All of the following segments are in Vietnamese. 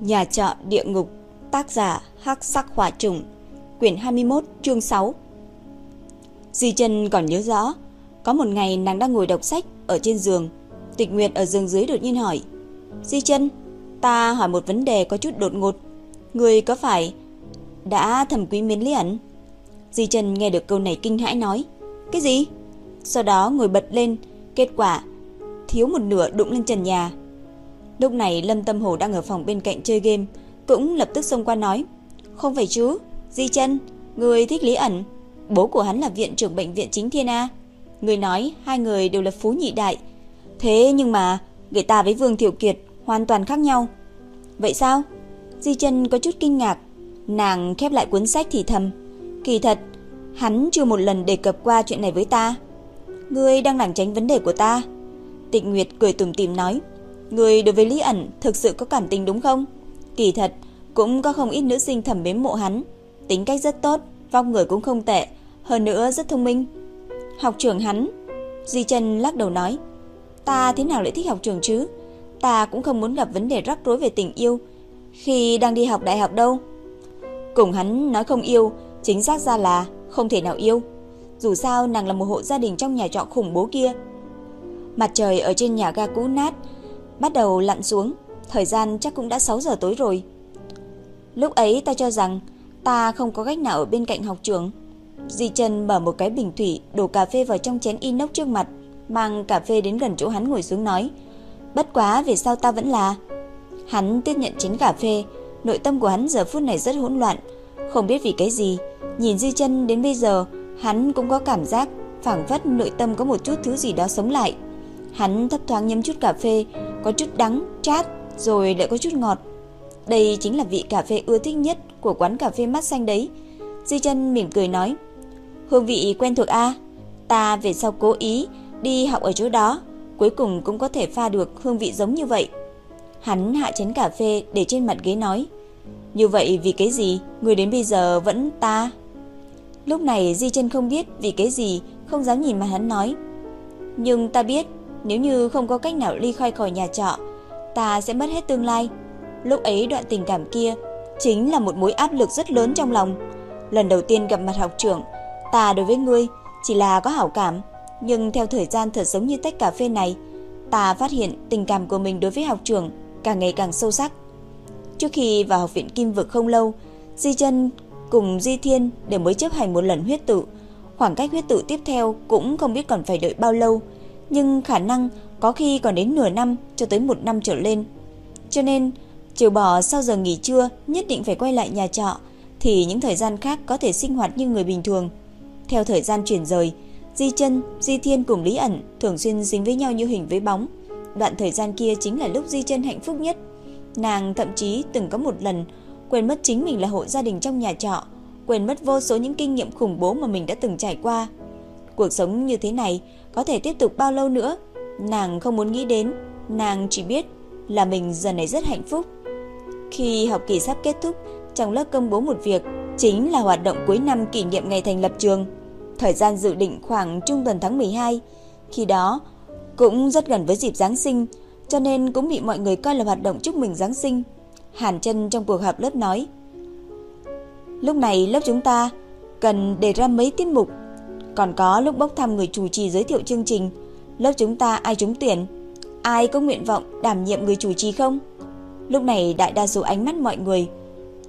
Nhà trọ địa ngục, tác giả Hắc Sắc Hỏa Trùng, quyển 21, chương 6. Di Chân còn nhớ rõ, có một ngày nàng đang ngồi đọc sách ở trên giường, Tịch Nguyệt ở giường dưới đột nhiên hỏi: "Di Chân, ta hỏi một vấn đề có chút đột ngột, người có phải đã thầm quý mến Lý ẩn?" Di Chân nghe được câu này kinh hãi nói: "Cái gì?" Sau đó ngồi bật lên, kết quả thiếu một nửa đụng lên trần nhà. Lúc này Lâm Tâm Hồ đang ở phòng bên cạnh chơi game, cũng lập tức xông qua nói: "Không phải chú Di Chân, người thích Lý ẩn, bố của hắn là viện trưởng bệnh viện chính Thiên A." Người nói hai người đều là phú nhị đại. Thế nhưng mà người ta với Vương Thiệu Kiệt hoàn toàn khác nhau. Vậy sao? Di Chân có chút kinh ngạc, nàng khép lại cuốn sách thì thầm, kỳ thật hắn chưa một lần đề cập qua chuyện này với ta. Ngươi đang lảng tránh vấn đề của ta. Tịch Nguyệt cười tủm tỉm nói, người đối với Lý ẩn thực sự có cảm tình đúng không? Kỳ thật cũng có không ít nữ sinh thầm mến mộ hắn, tính cách rất tốt, vóc người cũng không tệ, hơn nữa rất thông minh. Học trưởng hắn, Di Chân lắc đầu nói, ta thế nào lại thích học trưởng chứ? Ta cũng không muốn gặp vấn đề rắc rối về tình yêu khi đang đi học đại học đâu. Cùng hắn nói không yêu, chính xác ra là không thể nào yêu. Dù sao nàng là một hộ gia đình trong nhà trọ khủng bố kia. Mặt trời ở trên nhà ga cũ nát bắt đầu lặn xuống, thời gian chắc cũng đã 6 giờ tối rồi. Lúc ấy ta cho rằng ta không có cách nào ở bên cạnh học trưởng. Di Trần mở một cái bình thủy, đổ cà phê vào trong chén inox trước mặt, mang cà phê đến gần chỗ hắn ngồi xuống nói: "Bất quá vì sao ta vẫn là?" Hắn tiếp nhận chén cà phê, nội tâm của hắn giờ phút này rất hỗn loạn, không biết vì cái gì, nhìn Di Chân đến bây giờ, hắn cũng có cảm giác phảng phất nội tâm có một chút thứ gì đó sống lại. Hắn thấp thoáng nhấm chút cà phê, có chút đắng, chát, rồi lại có chút ngọt. Đây chính là vị cà phê ưa thích nhất của quán cà phê mắt xanh đấy. Di chân mỉm cười nói, hương vị quen thuộc a ta về sau cố ý đi học ở chỗ đó, cuối cùng cũng có thể pha được hương vị giống như vậy. Hắn hạ chén cà phê để trên mặt ghế nói, như vậy vì cái gì người đến bây giờ vẫn ta? Lúc này Di chân không biết vì cái gì không dám nhìn mà hắn nói. Nhưng ta biết nếu như không có cách nào ly khai khỏi nhà trọ, ta sẽ mất hết tương lai. Lúc ấy đoạn tình cảm kia chính là một mối áp lực rất lớn trong lòng. Lần đầu tiên gặp mặt học trưởng, ta đối với ngươi chỉ là có hảo cảm, nhưng theo thời gian thật giống như tách cà phê này, ta phát hiện tình cảm của mình đối với học trưởng càng ngày càng sâu sắc. Trước khi vào học viện Kim Vực không lâu, Di Chân cùng Di Thiên đều mới chấp hành một lần huyết tự. Khoảng cách huyết tự tiếp theo cũng không biết còn phải đợi bao lâu, nhưng khả năng có khi còn đến nửa năm cho tới một năm trở lên. Cho nên, trừ bỏ sau giờ nghỉ trưa nhất định phải quay lại nhà trọ, thì những thời gian khác có thể sinh hoạt như người bình thường. Theo thời gian chuyển rời, Di Chân, Di Thiên cùng Lý ẩn thường xuyên dính với nhau như hình với bóng. Đoạn thời gian kia chính là lúc Di Chân hạnh phúc nhất. Nàng thậm chí từng có một lần quên mất chính mình là hộ gia đình trong nhà trọ, quên mất vô số những kinh nghiệm khủng bố mà mình đã từng trải qua. Cuộc sống như thế này có thể tiếp tục bao lâu nữa? Nàng không muốn nghĩ đến, nàng chỉ biết là mình giờ này rất hạnh phúc. Khi học kỳ sắp kết thúc, trong lớp công bố một việc, chính là hoạt động cuối năm kỷ niệm ngày thành lập trường. Thời gian dự định khoảng trung tuần tháng 12, khi đó cũng rất gần với dịp Giáng sinh, cho nên cũng bị mọi người coi là hoạt động chúc mừng Giáng sinh. Hàn Chân trong cuộc họp lớp nói: "Lúc này lớp chúng ta cần đề ra mấy tiết mục, còn có lúc bốc thăm người chủ trì giới thiệu chương trình, lớp chúng ta ai trúng tuyển, ai có nguyện vọng đảm nhiệm người chủ trì không?" Lúc này đại đa số ánh mắt mọi người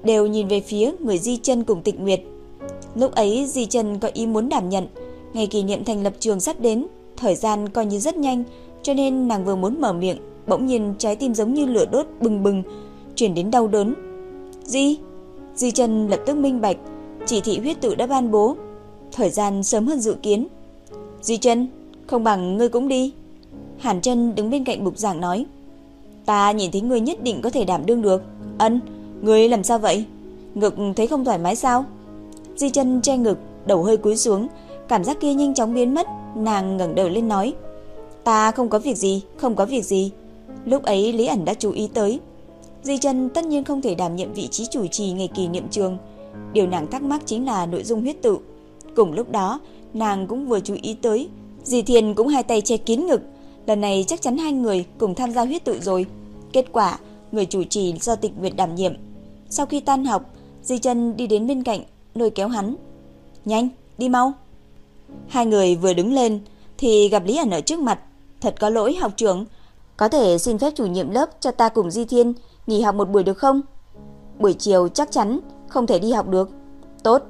đều nhìn về phía người Di Chân cùng Tịch Nguyệt. Lúc ấy Di Chân có ý muốn đảm nhận, ngày kỷ niệm thành lập trường sắp đến, thời gian coi như rất nhanh, cho nên nàng vừa muốn mở miệng, bỗng nhiên trái tim giống như lửa đốt bừng bừng, truyền đến đau đớn. "Di?" Di Chân lập tức minh bạch, chỉ thị huyết tự đã ban bố, thời gian sớm hơn dự kiến. "Di Chân, không bằng ngươi cũng đi." Hàn Chân đứng bên cạnh bục giảng nói, "Ta nhìn thấy ngươi nhất định có thể đảm đương được." "Ân, ngươi làm sao vậy? Ngực thấy không thoải mái sao?" Di Chân che ngực, đầu hơi cúi xuống, cảm giác kia nhanh chóng biến mất, nàng ngẩng đầu lên nói, "Ta không có việc gì, không có việc gì." Lúc ấy Lý ẩn đã chú ý tới, Di Trân tất nhiên không thể đảm nhiệm vị trí chủ trì ngày kỷ niệm trường. Điều nàng thắc mắc chính là nội dung huyết tự. Cùng lúc đó, nàng cũng vừa chú ý tới, Di Thiên cũng hai tay che kín ngực, lần này chắc chắn hai người cùng tham gia huyết tự rồi. Kết quả, người chủ trì do Tịch Nguyệt đảm nhiệm. Sau khi tan học, Di Chân đi đến bên cạnh, lôi kéo hắn. "Nhanh, đi mau." Hai người vừa đứng lên thì gặp Lý ẩn ở trước mặt. "Thật có lỗi học trưởng, có thể xin phép chủ nhiệm lớp cho ta cùng Di Thiên nghỉ học một buổi được không?" Buổi chiều chắc chắn không thể đi học được. Tốt,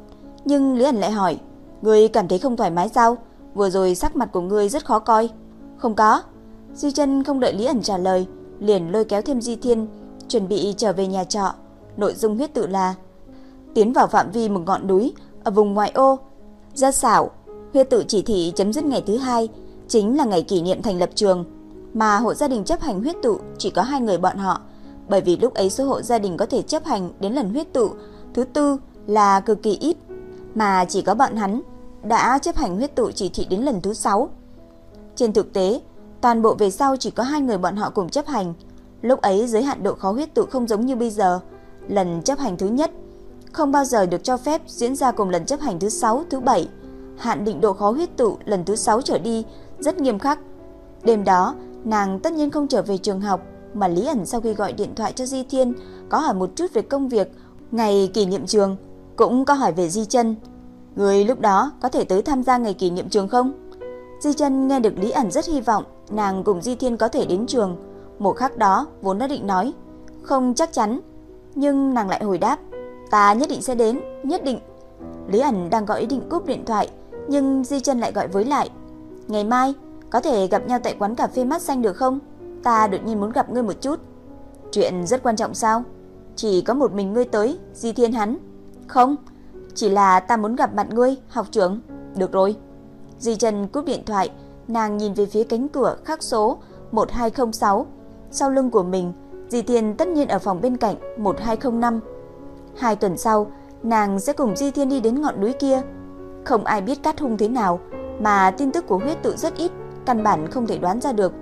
nhưng Lý ẩn lại hỏi, "Ngươi cảm thấy không thoải mái sao? Vừa rồi sắc mặt của ngươi rất khó coi." "Không có." Di Chân không đợi Lý ẩn trả lời, liền lôi kéo thêm Di Thiên, chuẩn bị trở về nhà trọ. Nội dung huyết tự là tiến vào phạm vi một ngọn núi ở vùng ngoại ô. Ra xảo, huyết tự chỉ thị chấm dứt ngày thứ hai, chính là ngày kỷ niệm thành lập trường, mà hộ gia đình chấp hành huyết tự chỉ có hai người bọn họ, bởi vì lúc ấy số hộ gia đình có thể chấp hành đến lần huyết tự thứ tư là cực kỳ ít, mà chỉ có bọn hắn đã chấp hành huyết tụ chỉ thị đến lần thứ sáu. Trên thực tế, toàn bộ về sau chỉ có hai người bọn họ cùng chấp hành. Lúc ấy giới hạn độ khó huyết tụ không giống như bây giờ. Lần chấp hành thứ nhất không bao giờ được cho phép diễn ra cùng lần chấp hành thứ 6, thứ 7. Hạn định độ khó huyết tụ lần thứ 6 trở đi rất nghiêm khắc. Đêm đó, nàng tất nhiên không trở về trường học, mà Lý ẩn sau khi gọi điện thoại cho Di Thiên có hỏi một chút về công việc ngày kỷ niệm trường, cũng có hỏi về Di Chân. Người lúc đó có thể tới tham gia ngày kỷ niệm trường không? Di Chân nghe được Lý ẩn rất hy vọng nàng cùng Di Thiên có thể đến trường. Một khắc đó vốn đã định nói, không chắc chắn, nhưng nàng lại hồi đáp, Ta nhất định sẽ đến, nhất định. Lý ẩn đang có ý định cúp điện thoại, nhưng Di Chân lại gọi với lại. Ngày mai, có thể gặp nhau tại quán cà phê mắt xanh được không? Ta đột nhiên muốn gặp ngươi một chút. Chuyện rất quan trọng sao? Chỉ có một mình ngươi tới, Di Thiên hắn. Không, chỉ là ta muốn gặp mặt ngươi, học trưởng. Được rồi. Di trần cúp điện thoại, nàng nhìn về phía cánh cửa khắc số 1206. Sau lưng của mình, Di Thiên tất nhiên ở phòng bên cạnh 1205. Hai tuần sau, nàng sẽ cùng Di Thiên đi đến ngọn núi kia. Không ai biết Cát Hung thế nào, mà tin tức của huyết tự rất ít, căn bản không thể đoán ra được.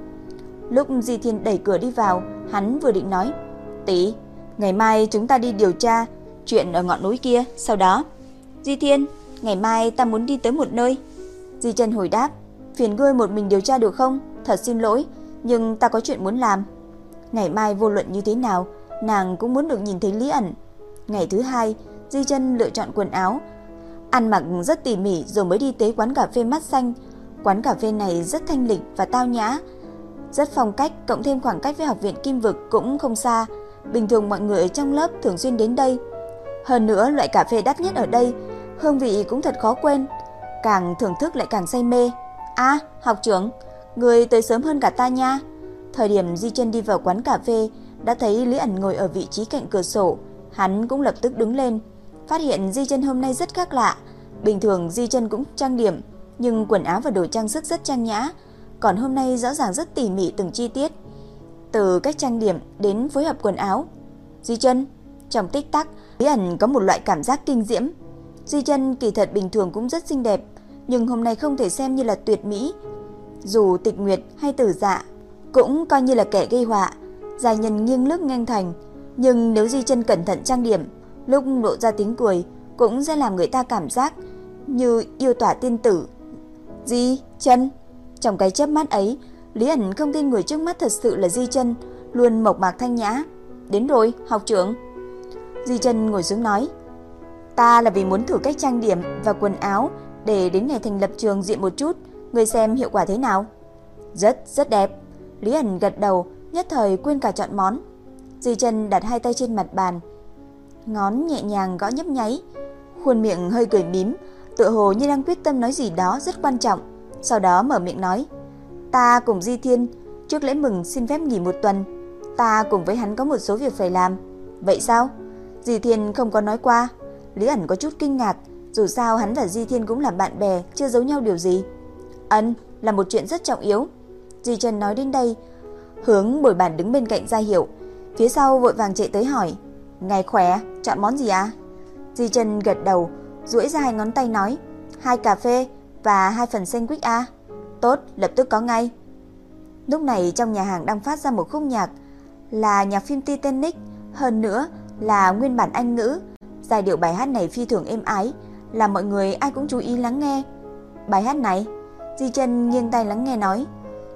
Lúc Di Thiên đẩy cửa đi vào, hắn vừa định nói, Tỷ, ngày mai chúng ta đi điều tra chuyện ở ngọn núi kia, sau đó. Di Thiên, ngày mai ta muốn đi tới một nơi. Di Trần hồi đáp, phiền ngươi một mình điều tra được không? Thật xin lỗi, nhưng ta có chuyện muốn làm. Ngày mai vô luận như thế nào, nàng cũng muốn được nhìn thấy Lý ẩn. Ngày thứ hai, Di Trần lựa chọn quần áo, ăn mặc rất tỉ mỉ rồi mới đi tới quán cà phê mắt xanh. Quán cà phê này rất thanh lịch và tao nhã, rất phong cách, cộng thêm khoảng cách với học viện Kim Vực cũng không xa. Bình thường mọi người ở trong lớp thường xuyên đến đây. Hơn nữa, loại cà phê đắt nhất ở đây, hương vị cũng thật khó quên, càng thưởng thức lại càng say mê. A, học trưởng, người tới sớm hơn cả ta nha. Thời điểm Di Chân đi vào quán cà phê, đã thấy Lý ẩn ngồi ở vị trí cạnh cửa sổ, Hắn cũng lập tức đứng lên, phát hiện Di Chân hôm nay rất khác lạ. Bình thường Di Chân cũng trang điểm, nhưng quần áo và đồ trang sức rất trang nhã, còn hôm nay rõ ràng rất tỉ mỉ từng chi tiết. Từ cách trang điểm đến phối hợp quần áo. Di Chân, trong tích tắc, Lý ẩn có một loại cảm giác kinh diễm. Di Chân kỳ thật bình thường cũng rất xinh đẹp, nhưng hôm nay không thể xem như là tuyệt mỹ. Dù Tịch Nguyệt hay Tử Dạ cũng coi như là kẻ gây họa, dài nhân nghiêng lướt ngang thành, nhưng nếu Di chân cẩn thận trang điểm, lúc lộ ra tiếng cười cũng sẽ làm người ta cảm giác như yêu tỏa tiên tử. Di chân Trong cái chớp mắt ấy, Lý ẩn không tin người trước mắt thật sự là Di chân luôn mộc mạc thanh nhã. Đến rồi, học trưởng. Di chân ngồi xuống nói, ta là vì muốn thử cách trang điểm và quần áo để đến ngày thành lập trường diện một chút, người xem hiệu quả thế nào. Rất, rất đẹp. Lý ẩn gật đầu, nhất thời quên cả chọn món. Di chân đặt hai tay trên mặt bàn, ngón nhẹ nhàng gõ nhấp nháy, khuôn miệng hơi cười mím, tựa hồ như đang quyết tâm nói gì đó rất quan trọng. Sau đó mở miệng nói, ta cùng Di Thiên trước lễ mừng xin phép nghỉ một tuần, ta cùng với hắn có một số việc phải làm. Vậy sao? Di Thiên không có nói qua. Lý ẩn có chút kinh ngạc, dù sao hắn và Di Thiên cũng là bạn bè, chưa giấu nhau điều gì. Ân, là một chuyện rất trọng yếu. Di Trần nói đến đây, hướng bồi bàn đứng bên cạnh ra hiệu, Phía sau vội vàng chạy tới hỏi Ngày khỏe, chọn món gì à? Di Trần gật đầu, duỗi ra hai ngón tay nói Hai cà phê và hai phần sandwich a Tốt, lập tức có ngay Lúc này trong nhà hàng đang phát ra một khúc nhạc Là nhạc phim Titanic Hơn nữa là nguyên bản Anh ngữ Giai điệu bài hát này phi thường êm ái Là mọi người ai cũng chú ý lắng nghe Bài hát này Di Chân nghiêng tay lắng nghe nói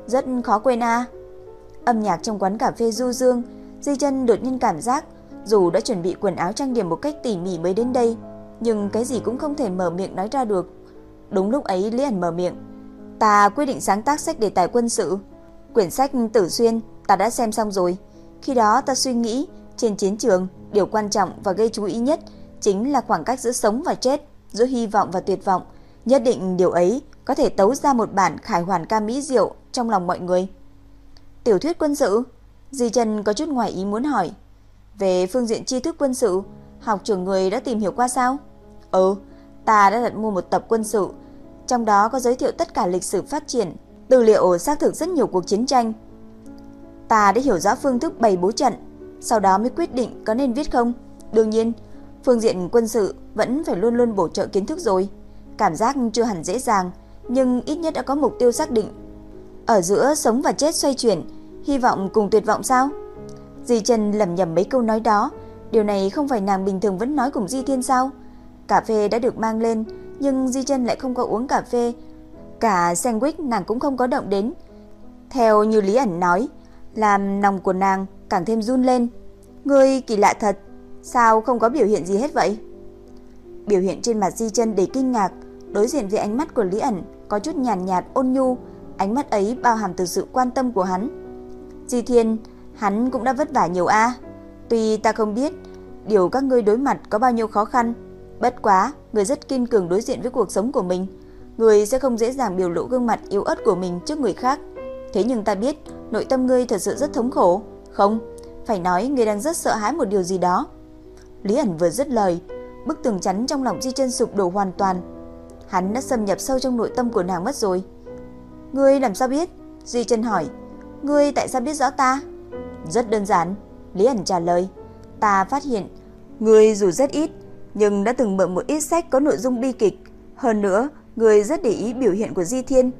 Rất khó quên a Âm nhạc trong quán cà phê du dương Di chân đột nhiên cảm giác dù đã chuẩn bị quần áo trang điểm một cách tỉ mỉ mới đến đây, nhưng cái gì cũng không thể mở miệng nói ra được. Đúng lúc ấy Lý Ảnh mở miệng. Ta quyết định sáng tác sách đề tài quân sự. Quyển sách Tử Xuyên ta đã xem xong rồi. Khi đó ta suy nghĩ trên chiến trường, điều quan trọng và gây chú ý nhất chính là khoảng cách giữa sống và chết, giữa hy vọng và tuyệt vọng. Nhất định điều ấy có thể tấu ra một bản khải hoàn ca mỹ diệu trong lòng mọi người. Tiểu thuyết quân sự? Di Trần có chút ngoài ý muốn hỏi. Về phương diện tri thức quân sự, học trưởng người đã tìm hiểu qua sao? Ừ, ta đã đặt mua một tập quân sự, trong đó có giới thiệu tất cả lịch sử phát triển, tư liệu xác thực rất nhiều cuộc chiến tranh. Ta đã hiểu rõ phương thức bày bố trận, sau đó mới quyết định có nên viết không. Đương nhiên, phương diện quân sự vẫn phải luôn luôn bổ trợ kiến thức rồi. Cảm giác chưa hẳn dễ dàng, nhưng ít nhất đã có mục tiêu xác định. Ở giữa sống và chết xoay chuyển, hy vọng cùng tuyệt vọng sao? Di Trần lầm nhầm mấy câu nói đó, điều này không phải nàng bình thường vẫn nói cùng Di Thiên sao? Cà phê đã được mang lên, nhưng Di Trần lại không có uống cà phê. Cả sandwich nàng cũng không có động đến. Theo như Lý ẩn nói, làm lòng của nàng càng thêm run lên. Ngươi kỳ lạ thật, sao không có biểu hiện gì hết vậy? Biểu hiện trên mặt Di Chân đầy kinh ngạc, đối diện với ánh mắt của Lý ẩn có chút nhàn nhạt, nhạt ôn nhu, ánh mắt ấy bao hàm từ sự quan tâm của hắn. Di Thiên, hắn cũng đã vất vả nhiều a. Tuy ta không biết điều các ngươi đối mặt có bao nhiêu khó khăn, bất quá, người rất kiên cường đối diện với cuộc sống của mình, người sẽ không dễ dàng biểu lộ gương mặt yếu ớt của mình trước người khác. Thế nhưng ta biết, nội tâm ngươi thật sự rất thống khổ, không? Phải nói ngươi đang rất sợ hãi một điều gì đó. Lý ẩn vừa dứt lời, bức tường chắn trong lòng Di Chân sụp đổ hoàn toàn. Hắn đã xâm nhập sâu trong nội tâm của nàng mất rồi. Ngươi làm sao biết? Di Chân hỏi. Ngươi tại sao biết rõ ta? Rất đơn giản, Lý ẩn trả lời. Ta phát hiện, ngươi dù rất ít, nhưng đã từng mượn một ít sách có nội dung bi kịch. Hơn nữa, ngươi rất để ý biểu hiện của Di Thiên.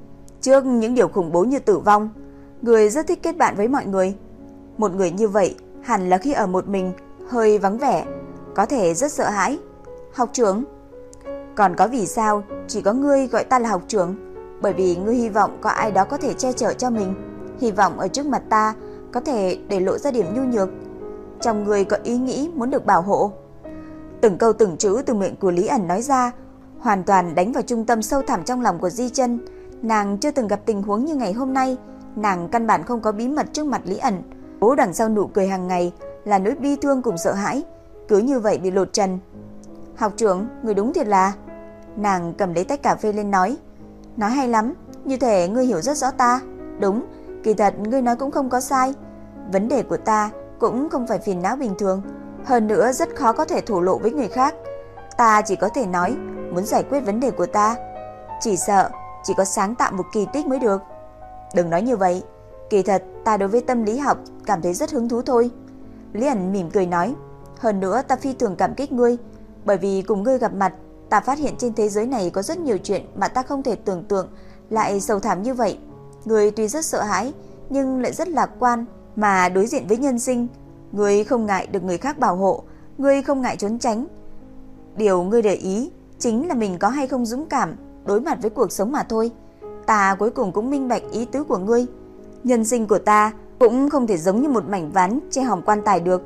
Trước những điều khủng bố như tử vong, người rất thích kết bạn với mọi người. Một người như vậy hẳn là khi ở một mình, hơi vắng vẻ, có thể rất sợ hãi. Học trưởng Còn có vì sao chỉ có ngươi gọi ta là học trưởng? Bởi vì ngươi hy vọng có ai đó có thể che chở cho mình. Hy vọng ở trước mặt ta có thể để lộ ra điểm nhu nhược. Trong ngươi có ý nghĩ muốn được bảo hộ. Từng câu từng chữ từ miệng của Lý ẩn nói ra, hoàn toàn đánh vào trung tâm sâu thẳm trong lòng của Di chân Nàng chưa từng gặp tình huống như ngày hôm nay, nàng căn bản không có bí mật trước mặt Lý ẩn. Bố đằng sau nụ cười hàng ngày là nỗi bi thương cùng sợ hãi, cứ như vậy bị lột trần. Học trưởng, người đúng thiệt là... Nàng cầm lấy tách cà phê lên nói. Nói hay lắm, như thể ngươi hiểu rất rõ ta. Đúng, kỳ thật ngươi nói cũng không có sai. Vấn đề của ta cũng không phải phiền não bình thường. Hơn nữa rất khó có thể thổ lộ với người khác. Ta chỉ có thể nói muốn giải quyết vấn đề của ta. Chỉ sợ chỉ có sáng tạo một kỳ tích mới được. Đừng nói như vậy, kỳ thật ta đối với tâm lý học cảm thấy rất hứng thú thôi. Lý ẩn mỉm cười nói, hơn nữa ta phi thường cảm kích ngươi, bởi vì cùng ngươi gặp mặt, ta phát hiện trên thế giới này có rất nhiều chuyện mà ta không thể tưởng tượng lại sâu thẳm như vậy. Ngươi tuy rất sợ hãi, nhưng lại rất lạc quan mà đối diện với nhân sinh, ngươi không ngại được người khác bảo hộ, ngươi không ngại trốn tránh. Điều ngươi để ý chính là mình có hay không dũng cảm đối mặt với cuộc sống mà thôi. Ta cuối cùng cũng minh bạch ý tứ của ngươi. Nhân sinh của ta cũng không thể giống như một mảnh ván che hòm quan tài được,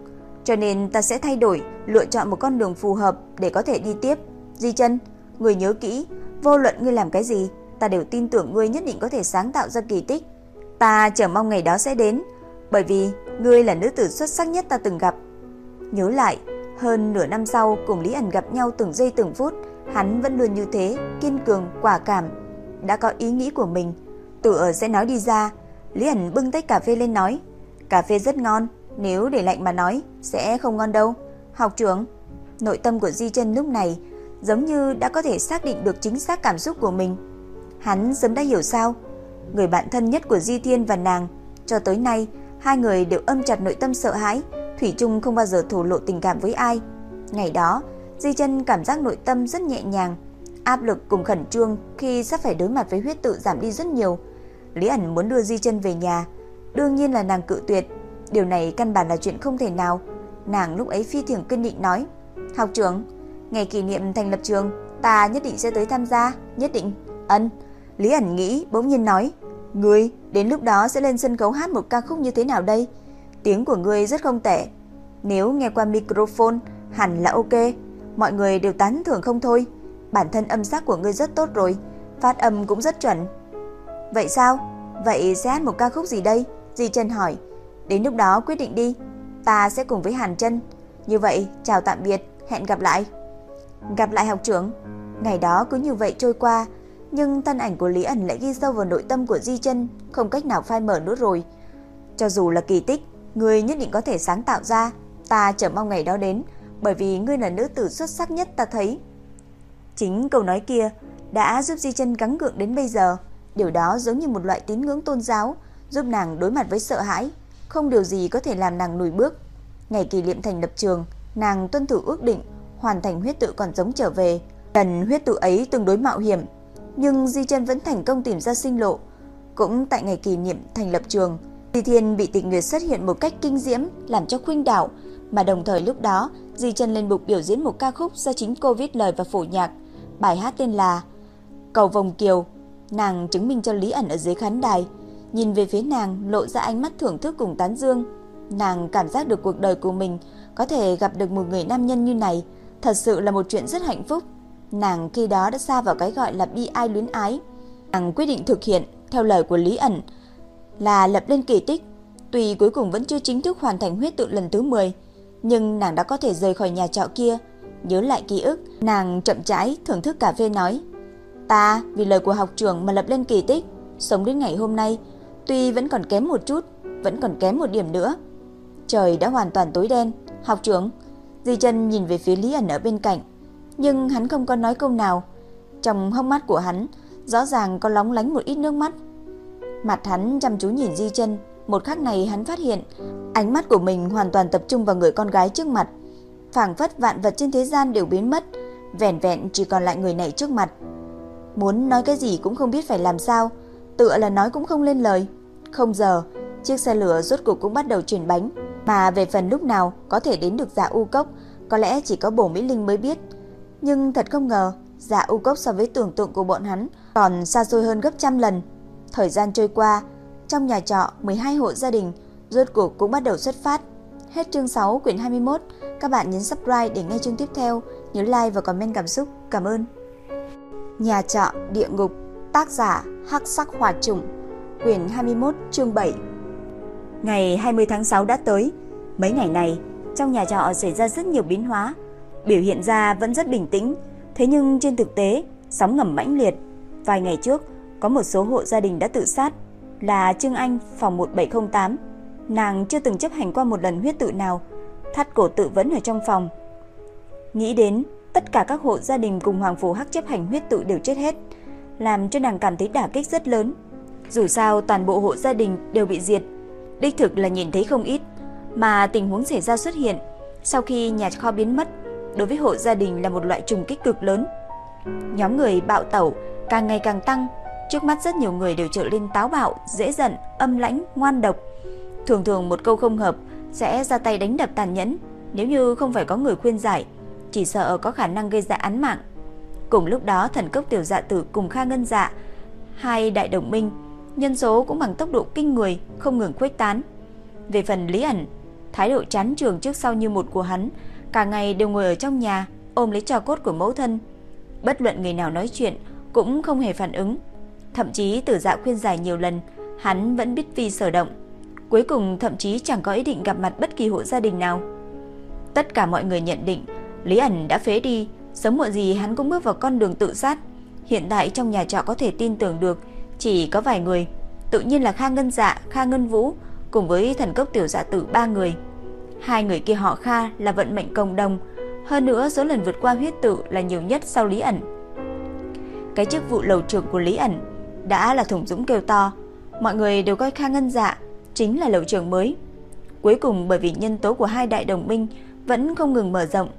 cho nên ta sẽ thay đổi, lựa chọn một con đường phù hợp để có thể đi tiếp. Di chân, người nhớ kỹ, vô luận ngươi làm cái gì, ta đều tin tưởng ngươi nhất định có thể sáng tạo ra kỳ tích. Ta chờ mong ngày đó sẽ đến, bởi vì ngươi là nữ tử xuất sắc nhất ta từng gặp. Nhớ lại, hơn nửa năm sau cùng Lý ẩn gặp nhau từng giây từng phút, Hắn vẫn luôn như thế, kiên cường, quả cảm, đã có ý nghĩ của mình, tự ở sẽ nói đi ra. Lý ẩn bưng tách cà phê lên nói, cà phê rất ngon, nếu để lạnh mà nói sẽ không ngon đâu. Học trưởng, nội tâm của Di Chân lúc này giống như đã có thể xác định được chính xác cảm xúc của mình. Hắn sớm đã hiểu sao, người bạn thân nhất của Di Thiên và nàng, cho tới nay hai người đều âm chặt nội tâm sợ hãi, thủy chung không bao giờ thổ lộ tình cảm với ai. Ngày đó, Di chân cảm giác nội tâm rất nhẹ nhàng, áp lực cùng khẩn trương khi sắp phải đối mặt với huyết tự giảm đi rất nhiều. Lý ẩn muốn đưa Di chân về nhà, đương nhiên là nàng cự tuyệt, điều này căn bản là chuyện không thể nào. Nàng lúc ấy phi thường kinh định nói, học trưởng, ngày kỷ niệm thành lập trường, ta nhất định sẽ tới tham gia, nhất định. Ân, Lý ẩn nghĩ bỗng nhiên nói, ngươi đến lúc đó sẽ lên sân khấu hát một ca khúc như thế nào đây? Tiếng của ngươi rất không tệ. Nếu nghe qua microphone hẳn là ok. Mọi người đều tán thưởng không thôi. Bản thân âm sắc của ngươi rất tốt rồi, phát âm cũng rất chuẩn. Vậy sao? Vậy sẽ hát một ca khúc gì đây? Di Trần hỏi. Đến lúc đó quyết định đi. Ta sẽ cùng với Hàn Trân. Như vậy, chào tạm biệt, hẹn gặp lại. Gặp lại học trưởng. Ngày đó cứ như vậy trôi qua, nhưng thân ảnh của Lý ẩn lại ghi sâu vào nội tâm của Di Trân, không cách nào phai mở nữa rồi. Cho dù là kỳ tích, ngươi nhất định có thể sáng tạo ra, ta chờ mong ngày đó đến, bởi vì ngươi là nữ tử xuất sắc nhất ta thấy. Chính câu nói kia đã giúp Di Chân gắng gượng đến bây giờ, điều đó giống như một loại tín ngưỡng tôn giáo, giúp nàng đối mặt với sợ hãi, không điều gì có thể làm nàng lùi bước. Ngày kỷ niệm thành lập trường, nàng tuân thủ ước định, hoàn thành huyết tự còn giống trở về. Lần huyết tự ấy tương đối mạo hiểm, nhưng Di Chân vẫn thành công tìm ra sinh lộ. Cũng tại ngày kỷ niệm thành lập trường, Di Thiên bị tịch nguyệt xuất hiện một cách kinh diễm, làm cho khuynh đảo, mà đồng thời lúc đó, Di Chân lên bục biểu diễn một ca khúc do chính cô viết lời và phổ nhạc. Bài hát tên là Cầu Vòng Kiều. Nàng chứng minh cho Lý ẩn ở dưới khán đài, nhìn về phía nàng lộ ra ánh mắt thưởng thức cùng tán dương. Nàng cảm giác được cuộc đời của mình có thể gặp được một người nam nhân như này, thật sự là một chuyện rất hạnh phúc. Nàng khi đó đã xa vào cái gọi là bi ai luyến ái. Nàng quyết định thực hiện theo lời của Lý ẩn là lập lên kỳ tích. Tuy cuối cùng vẫn chưa chính thức hoàn thành huyết tự lần thứ 10, nhưng nàng đã có thể rời khỏi nhà trọ kia. Nhớ lại ký ức, nàng chậm rãi thưởng thức cà phê nói: "Ta vì lời của học trưởng mà lập lên kỳ tích, sống đến ngày hôm nay, tuy vẫn còn kém một chút, vẫn còn kém một điểm nữa." Trời đã hoàn toàn tối đen, "Học trưởng." Di Chân nhìn về phía Lý ẩn ở bên cạnh, nhưng hắn không có nói câu nào. Trong hốc mắt của hắn rõ ràng có lóng lánh một ít nước mắt. Mặt hắn chăm chú nhìn Di Chân, một khắc này hắn phát hiện, ánh mắt của mình hoàn toàn tập trung vào người con gái trước mặt. Phảng phất vạn vật trên thế gian đều biến mất, vẻn vẹn chỉ còn lại người này trước mặt. Muốn nói cái gì cũng không biết phải làm sao, tựa là nói cũng không lên lời. Không giờ, chiếc xe lửa rốt cuộc cũng bắt đầu chuyển bánh, mà về phần lúc nào có thể đến được dạ u cốc, có lẽ chỉ có bổ Mỹ Linh mới biết. Nhưng thật không ngờ, dạ u cốc so với tưởng tượng của bọn hắn còn xa xôi hơn gấp trăm lần. Thời gian trôi qua, trong nhà trọ 12 hộ gia đình rốt cuộc cũng bắt đầu xuất phát. Hết chương 6 quyển 21, các bạn nhấn subscribe để nghe chương tiếp theo, nhớ like và comment cảm xúc. Cảm ơn. Nhà trọ địa ngục, tác giả Hắc Sắc Hỏa Trùng, quyển 21, chương 7. Ngày 20 tháng 6 đã tới. Mấy ngày này, trong nhà trọ xảy ra rất nhiều biến hóa. Biểu hiện ra vẫn rất bình tĩnh, thế nhưng trên thực tế, sóng ngầm mãnh liệt. Vài ngày trước, có một số hộ gia đình đã tự sát, là Trương Anh phòng 1708. Nàng chưa từng chấp hành qua một lần huyết tự nào, thắt cổ tự vẫn ở trong phòng. Nghĩ đến tất cả các hộ gia đình cùng Hoàng Phủ Hắc chấp hành huyết tự đều chết hết, làm cho nàng cảm thấy đả kích rất lớn. Dù sao toàn bộ hộ gia đình đều bị diệt, đích thực là nhìn thấy không ít, mà tình huống xảy ra xuất hiện sau khi nhà kho biến mất, đối với hộ gia đình là một loại trùng kích cực lớn. Nhóm người bạo tẩu càng ngày càng tăng, Trước mắt rất nhiều người đều trở lên táo bạo, dễ giận, âm lãnh, ngoan độc. Thường thường một câu không hợp sẽ ra tay đánh đập tàn nhẫn, nếu như không phải có người khuyên giải, chỉ sợ có khả năng gây ra án mạng. Cùng lúc đó thần cốc tiểu dạ tử cùng Kha Ngân Dạ, hai đại đồng minh, nhân số cũng bằng tốc độ kinh người, không ngừng khuếch tán. Về phần Lý ẩn, thái độ chán trường trước sau như một của hắn, cả ngày đều ngồi ở trong nhà, ôm lấy trò cốt của mẫu thân. Bất luận người nào nói chuyện cũng không hề phản ứng, Thậm chí tử dạ khuyên giải nhiều lần, hắn vẫn biết vì sở động. Cuối cùng thậm chí chẳng có ý định gặp mặt bất kỳ hộ gia đình nào. Tất cả mọi người nhận định Lý ẩn đã phế đi, sớm muộn gì hắn cũng bước vào con đường tự sát. Hiện tại trong nhà trọ có thể tin tưởng được chỉ có vài người, tự nhiên là Kha Ngân Dạ, Kha Ngân Vũ cùng với thần cốc tiểu dạ tử ba người. Hai người kia họ Kha là vận mệnh cộng đồng, hơn nữa số lần vượt qua huyết tự là nhiều nhất sau Lý ẩn. Cái chức vụ lầu trưởng của Lý ẩn đã là thủng dũng kêu to, mọi người đều coi Kha Ngân Dạ chính là lầu trưởng mới. Cuối cùng bởi vì nhân tố của hai đại đồng minh vẫn không ngừng mở rộng,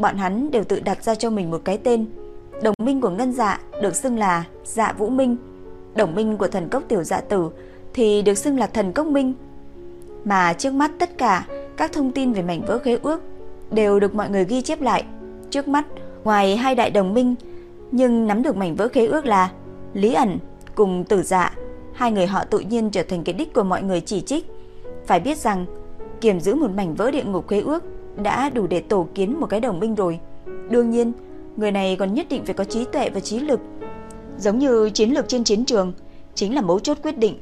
bọn hắn đều tự đặt ra cho mình một cái tên. Đồng minh của Ngân Dạ được xưng là Dạ Vũ Minh, đồng minh của thần cốc tiểu dạ tử thì được xưng là thần cốc minh. Mà trước mắt tất cả các thông tin về mảnh vỡ khế ước đều được mọi người ghi chép lại. Trước mắt, ngoài hai đại đồng minh, nhưng nắm được mảnh vỡ khế ước là Lý ẩn, cùng tử dạ, hai người họ tự nhiên trở thành cái đích của mọi người chỉ trích. Phải biết rằng, kiềm giữ một mảnh vỡ địa ngục khế ước đã đủ để tổ kiến một cái đồng minh rồi. Đương nhiên, người này còn nhất định phải có trí tuệ và trí lực. Giống như chiến lược trên chiến trường, chính là mấu chốt quyết định.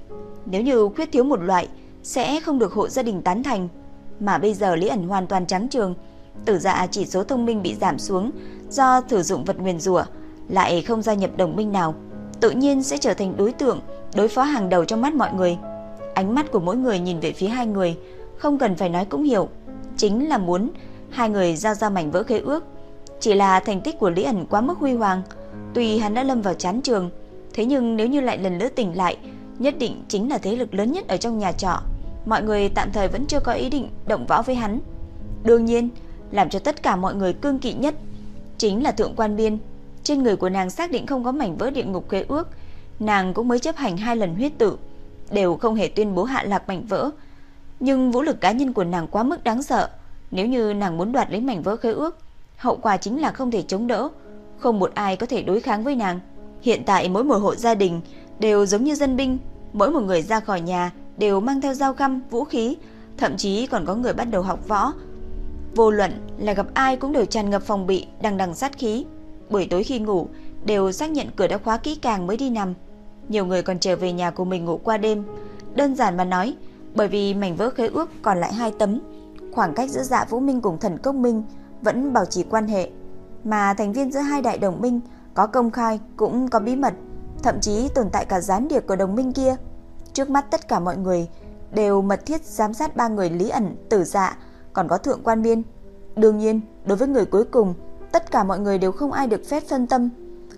Nếu như khuyết thiếu một loại, sẽ không được hộ gia đình tán thành. Mà bây giờ Lý ẩn hoàn toàn trắng trường, tử dạ chỉ số thông minh bị giảm xuống do sử dụng vật nguyền rủa, lại không gia nhập đồng minh nào, tự nhiên sẽ trở thành đối tượng đối phó hàng đầu trong mắt mọi người. Ánh mắt của mỗi người nhìn về phía hai người, không cần phải nói cũng hiểu, chính là muốn hai người giao ra mảnh vỡ khế ước. Chỉ là thành tích của Lý ẩn quá mức huy hoàng, tuy hắn đã lâm vào chán trường, thế nhưng nếu như lại lần nữa tỉnh lại, nhất định chính là thế lực lớn nhất ở trong nhà trọ. Mọi người tạm thời vẫn chưa có ý định động võ với hắn. Đương nhiên, làm cho tất cả mọi người cương kỵ nhất chính là thượng quan biên. Trên người của nàng xác định không có mảnh vỡ địa ngục khế ước, nàng cũng mới chấp hành hai lần huyết tự, đều không hề tuyên bố hạ lạc mảnh vỡ. Nhưng vũ lực cá nhân của nàng quá mức đáng sợ, nếu như nàng muốn đoạt lấy mảnh vỡ khế ước, hậu quả chính là không thể chống đỡ, không một ai có thể đối kháng với nàng. Hiện tại mỗi một hộ gia đình đều giống như dân binh, mỗi một người ra khỏi nhà đều mang theo dao găm, vũ khí, thậm chí còn có người bắt đầu học võ. Vô luận là gặp ai cũng đều tràn ngập phòng bị, đằng đằng sát khí. Buổi tối khi ngủ đều xác nhận cửa đã khóa kỹ càng mới đi nằm. Nhiều người còn trở về nhà của mình ngủ qua đêm. Đơn giản mà nói, bởi vì mảnh vỡ khế ước còn lại hai tấm, khoảng cách giữa Dạ Vũ Minh cùng Thần Công Minh vẫn bảo trì quan hệ, mà thành viên giữa hai đại đồng minh có công khai cũng có bí mật, thậm chí tồn tại cả gián điệp của đồng minh kia. Trước mắt tất cả mọi người đều mật thiết giám sát ba người Lý ẩn, Tử Dạ, còn có Thượng Quan Biên. Đương nhiên, đối với người cuối cùng, tất cả mọi người đều không ai được phép phân tâm,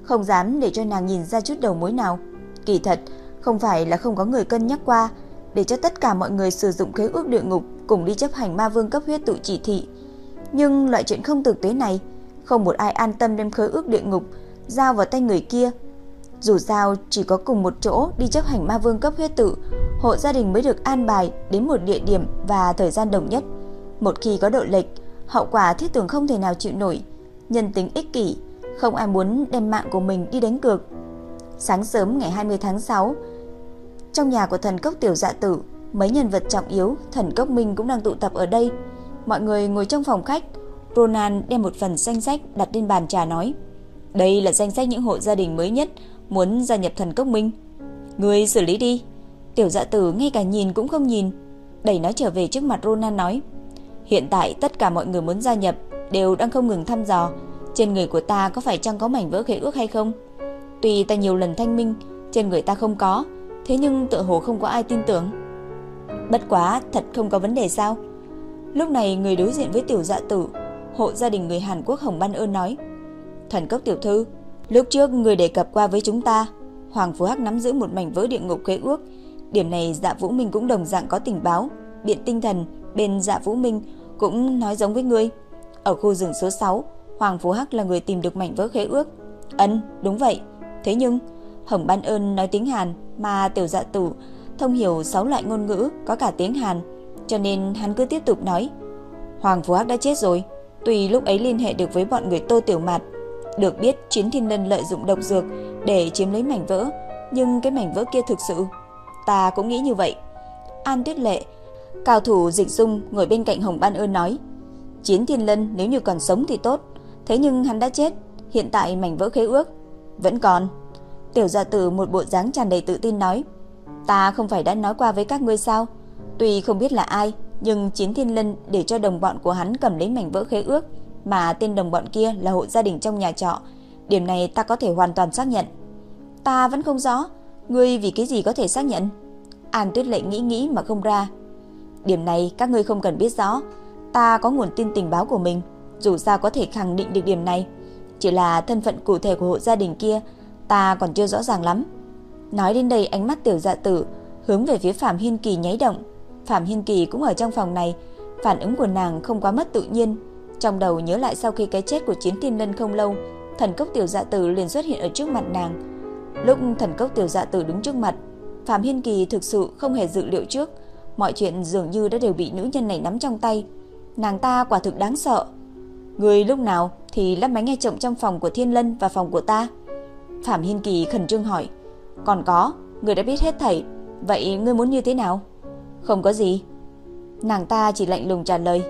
không dám để cho nàng nhìn ra chút đầu mối nào. Kỳ thật, không phải là không có người cân nhắc qua, để cho tất cả mọi người sử dụng khế ước địa ngục cùng đi chấp hành ma vương cấp huyết tụ chỉ thị. Nhưng loại chuyện không thực tế này, không một ai an tâm đem khế ước địa ngục giao vào tay người kia. Dù sao chỉ có cùng một chỗ đi chấp hành ma vương cấp huyết tự, hộ gia đình mới được an bài đến một địa điểm và thời gian đồng nhất. Một khi có độ lệch, hậu quả thiết tưởng không thể nào chịu nổi. Nhân tính ích kỷ, không ai muốn đem mạng của mình đi đánh cược. Sáng sớm ngày 20 tháng 6, trong nhà của thần cốc tiểu dạ tử, mấy nhân vật trọng yếu, thần cốc minh cũng đang tụ tập ở đây. Mọi người ngồi trong phòng khách, Ronan đem một phần danh sách đặt lên bàn trà nói: "Đây là danh sách những hộ gia đình mới nhất muốn gia nhập thần cốc minh. Người xử lý đi." Tiểu dạ tử ngay cả nhìn cũng không nhìn, đẩy nó trở về trước mặt Ronan nói: "Hiện tại tất cả mọi người muốn gia nhập đều đang không ngừng thăm dò, trên người của ta có phải chăng có mảnh vỡ khế ước hay không? Tuy ta nhiều lần thanh minh, trên người ta không có, thế nhưng tựa hồ không có ai tin tưởng. Bất quá, thật không có vấn đề sao? Lúc này người đối diện với tiểu dạ tử, hộ gia đình người Hàn Quốc Hồng Ban ơn nói: "Thần cốc tiểu thư, lúc trước người đề cập qua với chúng ta, Hoàng Phú Hắc nắm giữ một mảnh vỡ địa ngục khế ước, điểm này Dạ Vũ Minh cũng đồng dạng có tình báo, biện tinh thần bên Dạ Vũ Minh cũng nói giống với ngươi. Ở khu rừng số 6, Hoàng Phú Hắc là người tìm được mảnh vỡ khế ước." ấn đúng vậy." Thế nhưng, Hồng Ban ơn nói tiếng Hàn mà tiểu dạ tử thông hiểu 6 loại ngôn ngữ có cả tiếng Hàn, cho nên hắn cứ tiếp tục nói. Hoàng Phú Hắc đã chết rồi, tùy lúc ấy liên hệ được với bọn người Tô Tiểu Mạt, được biết Chiến Thiên Lân lợi dụng độc dược để chiếm lấy mảnh vỡ, nhưng cái mảnh vỡ kia thực sự, ta cũng nghĩ như vậy. An Tuyết Lệ, cao thủ dịch dung ngồi bên cạnh Hồng Ban ơn nói, Chiến Thiên Lân nếu như còn sống thì tốt, thế nhưng hắn đã chết, hiện tại mảnh vỡ khế ước vẫn còn. Tiểu gia tử một bộ dáng tràn đầy tự tin nói, ta không phải đã nói qua với các ngươi sao? Tuy không biết là ai, nhưng Chiến Thiên Lân để cho đồng bọn của hắn cầm lấy mảnh vỡ khế ước, mà tên đồng bọn kia là hộ gia đình trong nhà trọ. Điểm này ta có thể hoàn toàn xác nhận. Ta vẫn không rõ, ngươi vì cái gì có thể xác nhận? An Tuyết Lệ nghĩ nghĩ mà không ra. Điểm này các ngươi không cần biết rõ, ta có nguồn tin tình báo của mình, dù sao có thể khẳng định được điểm này. Chỉ là thân phận cụ thể của hộ gia đình kia ta còn chưa rõ ràng lắm. Nói đến đây ánh mắt tiểu dạ tử hướng về phía Phạm Hiên Kỳ nháy động. Phạm Hiên Kỳ cũng ở trong phòng này, phản ứng của nàng không quá mất tự nhiên. Trong đầu nhớ lại sau khi cái chết của Chiến Thiên Lân không lâu, thần cốc tiểu dạ tử liền xuất hiện ở trước mặt nàng. Lúc thần cốc tiểu dạ tử đứng trước mặt, Phạm Hiên Kỳ thực sự không hề dự liệu trước, mọi chuyện dường như đã đều bị nữ nhân này nắm trong tay. Nàng ta quả thực đáng sợ. Người lúc nào thì lắp máy nghe trộm trong phòng của Thiên Lân và phòng của ta? Phạm Hiên Kỳ khẩn trương hỏi. Còn có, người đã biết hết thảy, vậy ngươi muốn như thế nào? Không có gì. Nàng ta chỉ lạnh lùng trả lời,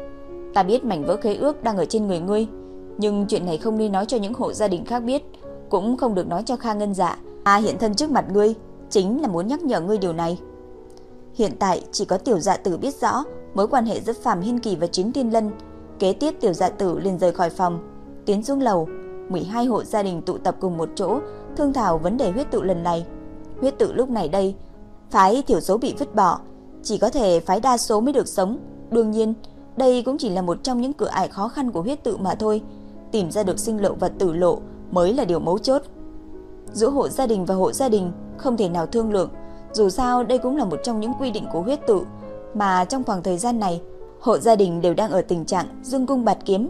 ta biết mảnh vỡ khế ước đang ở trên người ngươi, nhưng chuyện này không nên nói cho những hộ gia đình khác biết, cũng không được nói cho Kha Ngân Dạ. A hiện thân trước mặt ngươi, chính là muốn nhắc nhở ngươi điều này. Hiện tại chỉ có tiểu dạ tử biết rõ mối quan hệ giữa Phạm Hiên Kỳ và Chính Tiên Lân. Kế tiếp tiểu dạ tử liền rời khỏi phòng, tiến xuống lầu, 12 hộ gia đình tụ tập cùng một chỗ, thương thảo vấn đề huyết tự lần này. Huyết tự lúc này đây, phái thiểu số bị vứt bỏ, chỉ có thể phái đa số mới được sống. Đương nhiên, đây cũng chỉ là một trong những cửa ải khó khăn của huyết tự mà thôi. Tìm ra được sinh lộ và tử lộ mới là điều mấu chốt. Giữa hộ gia đình và hộ gia đình không thể nào thương lượng, dù sao đây cũng là một trong những quy định của huyết tự, mà trong khoảng thời gian này, hộ gia đình đều đang ở tình trạng dương cung bạt kiếm,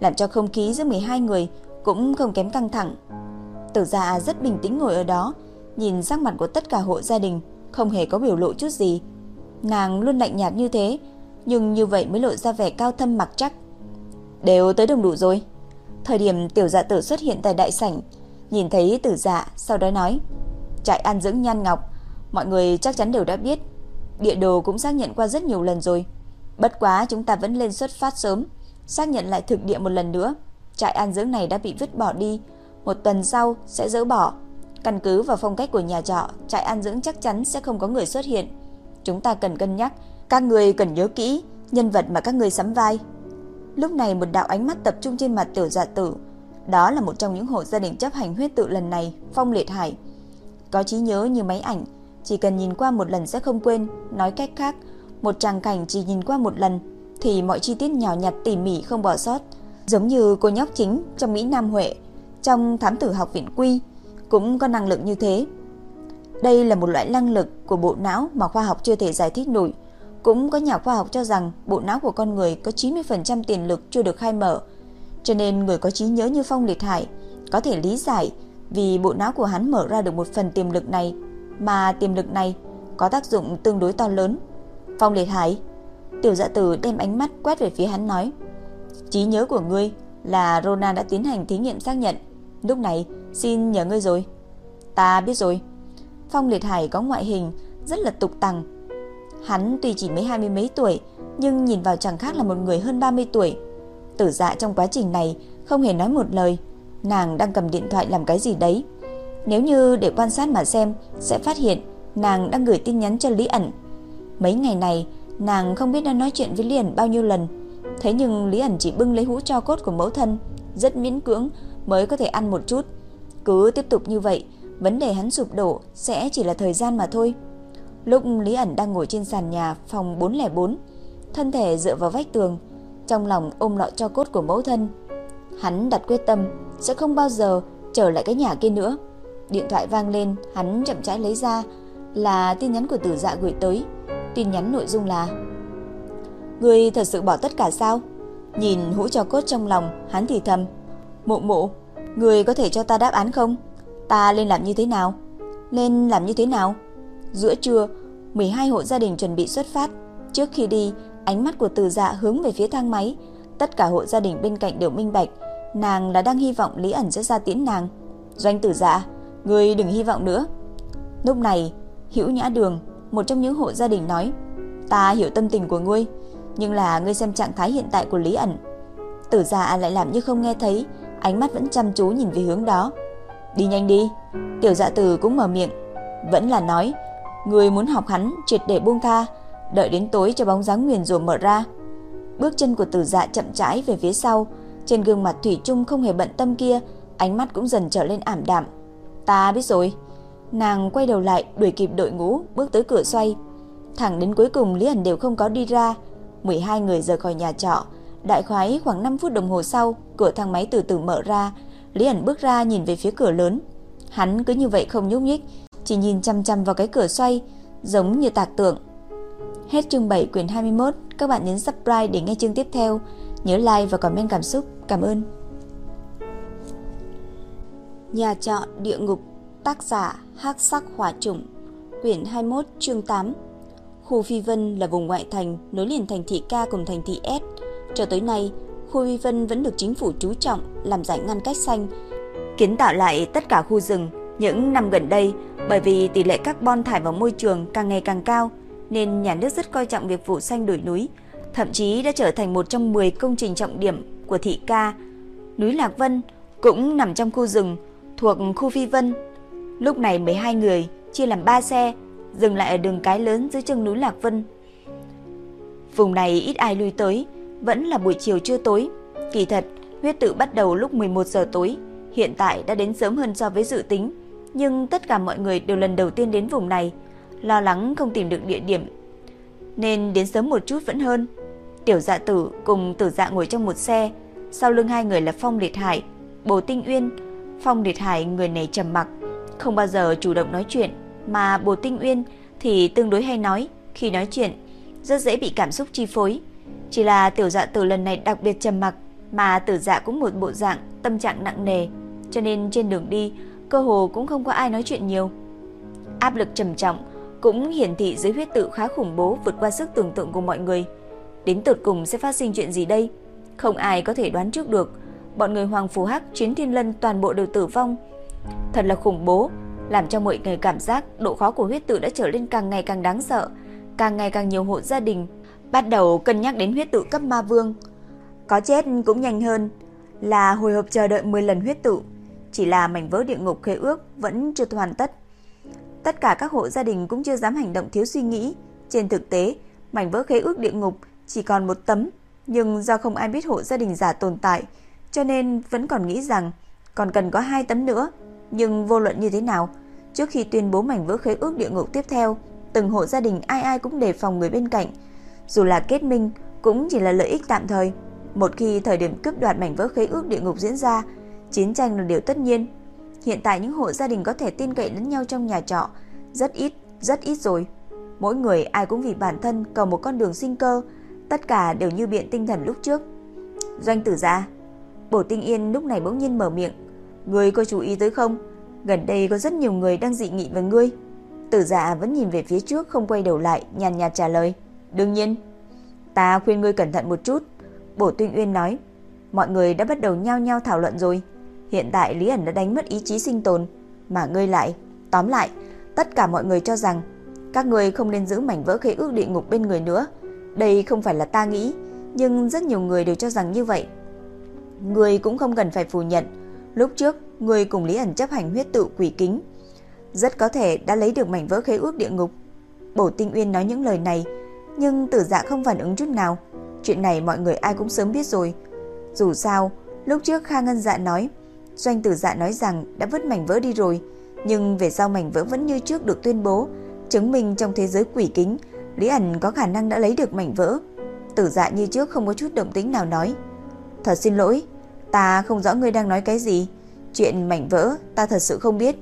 làm cho không khí giữa 12 người cũng không kém căng thẳng. Tử gia rất bình tĩnh ngồi ở đó, nhìn sắc mặt của tất cả hộ gia đình, không hề có biểu lộ chút gì. Nàng luôn lạnh nhạt như thế, nhưng như vậy mới lộ ra vẻ cao thâm mặc chắc. Đều tới đồng đủ rồi. Thời điểm tiểu dạ tử xuất hiện tại đại sảnh, nhìn thấy tử dạ, sau đó nói, trại an dưỡng nhan ngọc, mọi người chắc chắn đều đã biết. Địa đồ cũng xác nhận qua rất nhiều lần rồi. Bất quá chúng ta vẫn lên xuất phát sớm, xác nhận lại thực địa một lần nữa. Trại an dưỡng này đã bị vứt bỏ đi, một tuần sau sẽ dỡ bỏ. Căn cứ vào phong cách của nhà trọ, trại an dưỡng chắc chắn sẽ không có người xuất hiện. Chúng ta cần cân nhắc, các người cần nhớ kỹ nhân vật mà các người sắm vai. Lúc này một đạo ánh mắt tập trung trên mặt tiểu dạ tử. Đó là một trong những hộ gia đình chấp hành huyết tự lần này, Phong Liệt Hải. Có trí nhớ như máy ảnh, chỉ cần nhìn qua một lần sẽ không quên. Nói cách khác, một tràng cảnh chỉ nhìn qua một lần thì mọi chi tiết nhỏ nhặt tỉ mỉ không bỏ sót. Giống như cô nhóc chính trong Mỹ Nam Huệ, trong thám tử học viện Quy, cũng có năng lực như thế. Đây là một loại năng lực của bộ não mà khoa học chưa thể giải thích nổi. Cũng có nhà khoa học cho rằng bộ não của con người có 90% tiền lực chưa được khai mở. Cho nên người có trí nhớ như Phong Liệt Hải có thể lý giải vì bộ não của hắn mở ra được một phần tiềm lực này, mà tiềm lực này có tác dụng tương đối to lớn. Phong Liệt Hải, Tiểu Dạ Tử đem ánh mắt quét về phía hắn nói: "Trí nhớ của ngươi là Rona đã tiến hành thí nghiệm xác nhận, lúc này xin nhờ ngươi rồi." "Ta biết rồi." Phong Liệt Hải có ngoại hình rất là tục tằng. Hắn tuy chỉ mới hai mươi mấy tuổi, nhưng nhìn vào chẳng khác là một người hơn 30 tuổi. Tử Dạ trong quá trình này không hề nói một lời, nàng đang cầm điện thoại làm cái gì đấy. Nếu như để quan sát mà xem, sẽ phát hiện nàng đang gửi tin nhắn cho Lý ẩn. Mấy ngày này, nàng không biết đã nói chuyện với Lý ẩn bao nhiêu lần. Thế nhưng Lý ẩn chỉ bưng lấy hũ cho cốt của mẫu thân, rất miễn cưỡng mới có thể ăn một chút. Cứ tiếp tục như vậy, vấn đề hắn sụp đổ sẽ chỉ là thời gian mà thôi. Lúc Lý ẩn đang ngồi trên sàn nhà phòng 404, thân thể dựa vào vách tường, trong lòng ôm lọ cho cốt của mẫu thân. Hắn đặt quyết tâm sẽ không bao giờ trở lại cái nhà kia nữa. Điện thoại vang lên, hắn chậm rãi lấy ra là tin nhắn của Tử Dạ gửi tới. Tin nhắn nội dung là: "Ngươi thật sự bỏ tất cả sao?" Nhìn hũ cho cốt trong lòng, hắn thì thầm: "Mộ mụ người có thể cho ta đáp án không? Ta nên làm như thế nào? Nên làm như thế nào?" Giữa trưa, 12 hộ gia đình chuẩn bị xuất phát. Trước khi đi, ánh mắt của Từ Dạ hướng về phía thang máy. Tất cả hộ gia đình bên cạnh đều minh bạch, nàng là đang hy vọng Lý ẩn sẽ ra tiễn nàng. Doanh Tử Dạ, người đừng hy vọng nữa. Lúc này, Hữu Nhã Đường, một trong những hộ gia đình nói, ta hiểu tâm tình của ngươi, nhưng là ngươi xem trạng thái hiện tại của Lý ẩn. Tử Dạ lại làm như không nghe thấy, ánh mắt vẫn chăm chú nhìn về hướng đó. Đi nhanh đi. Tiểu Dạ Tử cũng mở miệng, vẫn là nói, người muốn học hắn triệt để buông tha, đợi đến tối cho bóng dáng nguyền rủa mở ra. Bước chân của Tử Dạ chậm rãi về phía sau, trên gương mặt thủy chung không hề bận tâm kia, ánh mắt cũng dần trở lên ảm đạm. Ta biết rồi. Nàng quay đầu lại, đuổi kịp đội ngũ, bước tới cửa xoay. Thẳng đến cuối cùng Lý Ảnh đều không có đi ra. 12 người rời khỏi nhà trọ. Đại khoái khoảng 5 phút đồng hồ sau, cửa thang máy từ từ mở ra. Lý ẩn bước ra nhìn về phía cửa lớn. Hắn cứ như vậy không nhúc nhích, chỉ nhìn chăm chăm vào cái cửa xoay, giống như tạc tượng. Hết chương 7 quyển 21, các bạn nhấn subscribe để nghe chương tiếp theo. Nhớ like và comment cảm xúc. Cảm ơn. Nhà trọ địa ngục, tác giả Hắc Sắc Hỏa Trùng, quyển 21, chương 8. Khu Phi Vân là vùng ngoại thành nối liền thành thị K cùng thành thị S. Cho tới nay, khu Phi Vân vẫn được chính phủ chú trọng làm giải ngăn cách xanh, kiến tạo lại tất cả khu rừng. Những năm gần đây, bởi vì tỷ lệ carbon thải vào môi trường càng ngày càng cao, nên nhà nước rất coi trọng việc vụ xanh đổi núi, thậm chí đã trở thành một trong 10 công trình trọng điểm của thị ca. Núi Lạc Vân cũng nằm trong khu rừng thuộc khu Phi Vân. Lúc này 12 người chia làm 3 xe, dừng lại ở đường cái lớn dưới chân núi Lạc Vân. Vùng này ít ai lui tới, vẫn là buổi chiều chưa tối. Kỳ thật, huyết tự bắt đầu lúc 11 giờ tối, hiện tại đã đến sớm hơn so với dự tính, nhưng tất cả mọi người đều lần đầu tiên đến vùng này, lo lắng không tìm được địa điểm, nên đến sớm một chút vẫn hơn. Tiểu Dạ Tử cùng Tử Dạ ngồi trong một xe, sau lưng hai người là Phong Liệt Hải, Bồ Tinh Uyên. Phong Liệt Hải người này trầm mặc, không bao giờ chủ động nói chuyện, mà Bồ Tinh Uyên thì tương đối hay nói, khi nói chuyện rất dễ bị cảm xúc chi phối. Chỉ là Tiểu Dạ Tử lần này đặc biệt trầm mặc, mà Tử Dạ cũng một bộ dạng tâm trạng nặng nề, cho nên trên đường đi cơ hồ cũng không có ai nói chuyện nhiều. Áp lực trầm trọng cũng hiển thị dưới huyết tự khá khủng bố vượt qua sức tưởng tượng của mọi người. Đến tột cùng sẽ phát sinh chuyện gì đây? Không ai có thể đoán trước được. Bọn người Hoàng Phù Hắc, Chiến Thiên Lân toàn bộ đều tử vong. Thật là khủng bố, làm cho mọi người cảm giác độ khó của huyết tự đã trở lên càng ngày càng đáng sợ. Càng ngày càng nhiều hộ gia đình bắt đầu cân nhắc đến huyết tự cấp ma vương. Có chết cũng nhanh hơn là hồi hộp chờ đợi 10 lần huyết tự. Chỉ là mảnh vỡ địa ngục khế ước vẫn chưa hoàn tất. Tất cả các hộ gia đình cũng chưa dám hành động thiếu suy nghĩ. Trên thực tế, mảnh vỡ khế ước địa ngục chỉ còn một tấm, nhưng do không ai biết hộ gia đình giả tồn tại, cho nên vẫn còn nghĩ rằng còn cần có hai tấm nữa. Nhưng vô luận như thế nào, trước khi tuyên bố mảnh vỡ khế ước địa ngục tiếp theo, từng hộ gia đình ai ai cũng đề phòng người bên cạnh. Dù là kết minh, cũng chỉ là lợi ích tạm thời. Một khi thời điểm cướp đoạt mảnh vỡ khế ước địa ngục diễn ra, chiến tranh là điều tất nhiên. Hiện tại những hộ gia đình có thể tin cậy lẫn nhau trong nhà trọ rất ít, rất ít rồi. Mỗi người ai cũng vì bản thân cầu một con đường sinh cơ, tất cả đều như biện tinh thần lúc trước. Doanh tử gia, Bổ Tinh Yên lúc này bỗng nhiên mở miệng, "Ngươi có chú ý tới không? Gần đây có rất nhiều người đang dị nghị với ngươi." Tử Dạ vẫn nhìn về phía trước không quay đầu lại, nhàn nhạt trả lời, "Đương nhiên, ta khuyên ngươi cẩn thận một chút." Bổ Tinh Uyên nói, "Mọi người đã bắt đầu nhao nhao thảo luận rồi." Hiện tại Lý ẩn đã đánh mất ý chí sinh tồn, mà ngươi lại, tóm lại, tất cả mọi người cho rằng các ngươi không nên giữ mảnh vỡ khế ước địa ngục bên người nữa. Đây không phải là ta nghĩ, nhưng rất nhiều người đều cho rằng như vậy. Ngươi cũng không cần phải phủ nhận, lúc trước ngươi cùng Lý ẩn chấp hành huyết tự quỷ kính, rất có thể đã lấy được mảnh vỡ khế ước địa ngục. Bổ Tinh Uyên nói những lời này, nhưng Tử Dạ không phản ứng chút nào. Chuyện này mọi người ai cũng sớm biết rồi. Dù sao, lúc trước Kha Ngân Dạ nói Doanh tử dạ nói rằng đã vứt mảnh vỡ đi rồi, nhưng về sau mảnh vỡ vẫn như trước được tuyên bố, chứng minh trong thế giới quỷ kính, Lý ẩn có khả năng đã lấy được mảnh vỡ. Tử dạ như trước không có chút động tĩnh nào nói. Thật xin lỗi, ta không rõ ngươi đang nói cái gì. Chuyện mảnh vỡ ta thật sự không biết.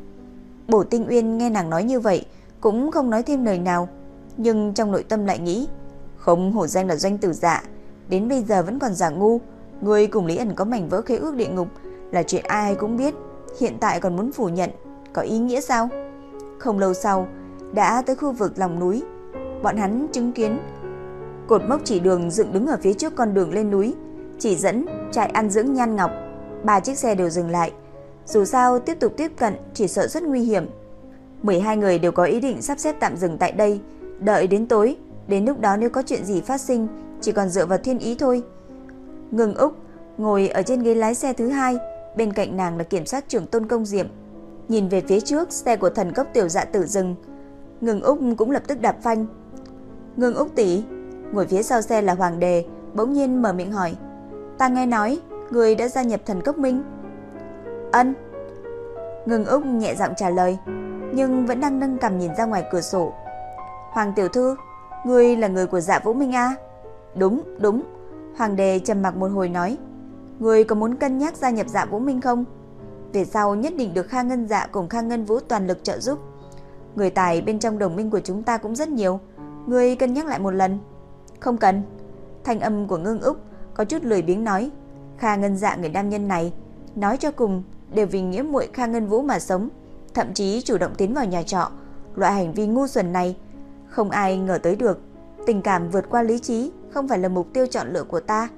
Bổ Tinh Uyên nghe nàng nói như vậy, cũng không nói thêm lời nào, nhưng trong nội tâm lại nghĩ, không hổ danh là doanh tử dạ, đến bây giờ vẫn còn giả ngu, người cùng Lý ẩn có mảnh vỡ khế ước địa ngục, là chuyện ai cũng biết, hiện tại còn muốn phủ nhận, có ý nghĩa sao? Không lâu sau, đã tới khu vực lòng núi, bọn hắn chứng kiến cột mốc chỉ đường dựng đứng ở phía trước con đường lên núi, chỉ dẫn trại ăn dưỡng Nhan Ngọc. Ba chiếc xe đều dừng lại. Dù sao tiếp tục tiếp cận chỉ sợ rất nguy hiểm. 12 người đều có ý định sắp xếp tạm dừng tại đây, đợi đến tối, đến lúc đó nếu có chuyện gì phát sinh, chỉ còn dựa vào thiên ý thôi. Ngừng Úc ngồi ở trên ghế lái xe thứ hai, bên cạnh nàng là kiểm sát trưởng Tôn Công Diệm. Nhìn về phía trước, xe của thần cốc tiểu dạ tử dừng. Ngừng Úc cũng lập tức đạp phanh. Ngừng Úc tỷ, ngồi phía sau xe là Hoàng Đề, bỗng nhiên mở miệng hỏi. Ta nghe nói, người đã gia nhập thần cốc minh. Ân. Ngừng Úc nhẹ giọng trả lời, nhưng vẫn đang nâng cầm nhìn ra ngoài cửa sổ. Hoàng tiểu thư, người là người của dạ Vũ Minh A? Đúng, đúng. Hoàng Đề trầm mặc một hồi nói. Người có muốn cân nhắc gia nhập dạ Vũ Minh không? Về sau nhất định được Kha Ngân Dạ cùng Kha Ngân Vũ toàn lực trợ giúp. Người tài bên trong đồng minh của chúng ta cũng rất nhiều. Người cân nhắc lại một lần. Không cần. Thanh âm của ngưng Úc có chút lười biếng nói. Kha Ngân Dạ người nam nhân này, nói cho cùng đều vì nghĩa muội Kha Ngân Vũ mà sống, thậm chí chủ động tiến vào nhà trọ. Loại hành vi ngu xuẩn này không ai ngờ tới được. Tình cảm vượt qua lý trí không phải là mục tiêu chọn lựa của ta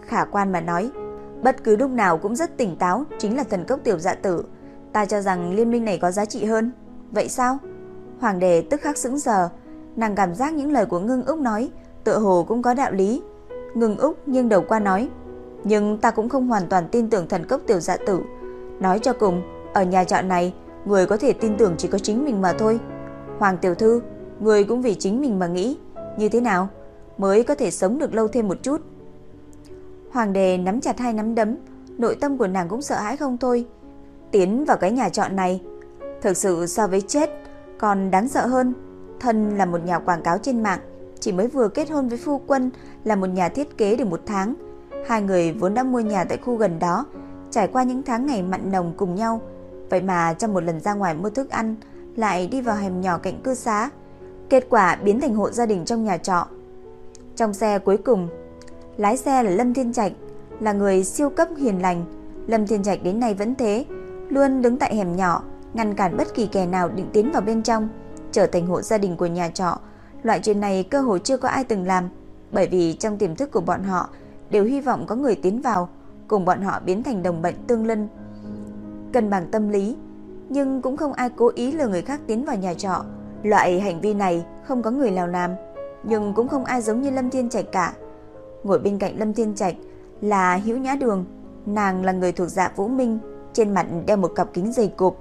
khả quan mà nói, bất cứ lúc nào cũng rất tỉnh táo chính là thần cốc tiểu dạ tử. Ta cho rằng liên minh này có giá trị hơn. Vậy sao? Hoàng đế tức khắc sững sờ, Nàng cảm giác những lời của Ngưng Úc nói tựa hồ cũng có đạo lý. Ngưng Úc nghiêng đầu qua nói, nhưng ta cũng không hoàn toàn tin tưởng thần cốc tiểu dạ tử. Nói cho cùng, ở nhà trọ này, người có thể tin tưởng chỉ có chính mình mà thôi. Hoàng tiểu thư, người cũng vì chính mình mà nghĩ, như thế nào mới có thể sống được lâu thêm một chút. Hoàng đề nắm chặt hai nắm đấm, nội tâm của nàng cũng sợ hãi không thôi. Tiến vào cái nhà trọ này, thực sự so với chết còn đáng sợ hơn. Thân là một nhà quảng cáo trên mạng, chỉ mới vừa kết hôn với phu quân là một nhà thiết kế được một tháng. Hai người vốn đã mua nhà tại khu gần đó, trải qua những tháng ngày mặn nồng cùng nhau. Vậy mà trong một lần ra ngoài mua thức ăn, lại đi vào hẻm nhỏ cạnh cư xá. Kết quả biến thành hộ gia đình trong nhà trọ. Trong xe cuối cùng, lái xe là Lâm Thiên Trạch, là người siêu cấp hiền lành. Lâm Thiên Trạch đến nay vẫn thế, luôn đứng tại hẻm nhỏ, ngăn cản bất kỳ kẻ nào định tiến vào bên trong, trở thành hộ gia đình của nhà trọ. Loại chuyện này cơ hội chưa có ai từng làm, bởi vì trong tiềm thức của bọn họ đều hy vọng có người tiến vào, cùng bọn họ biến thành đồng bệnh tương linh. Cân bằng tâm lý, nhưng cũng không ai cố ý lừa người khác tiến vào nhà trọ. Loại hành vi này không có người nào làm, nhưng cũng không ai giống như Lâm Thiên Trạch cả. Ngồi bên cạnh Lâm Thiên Trạch là Hữu Nhã Đường, nàng là người thuộc dạ Vũ Minh, trên mặt đeo một cặp kính dày cộp,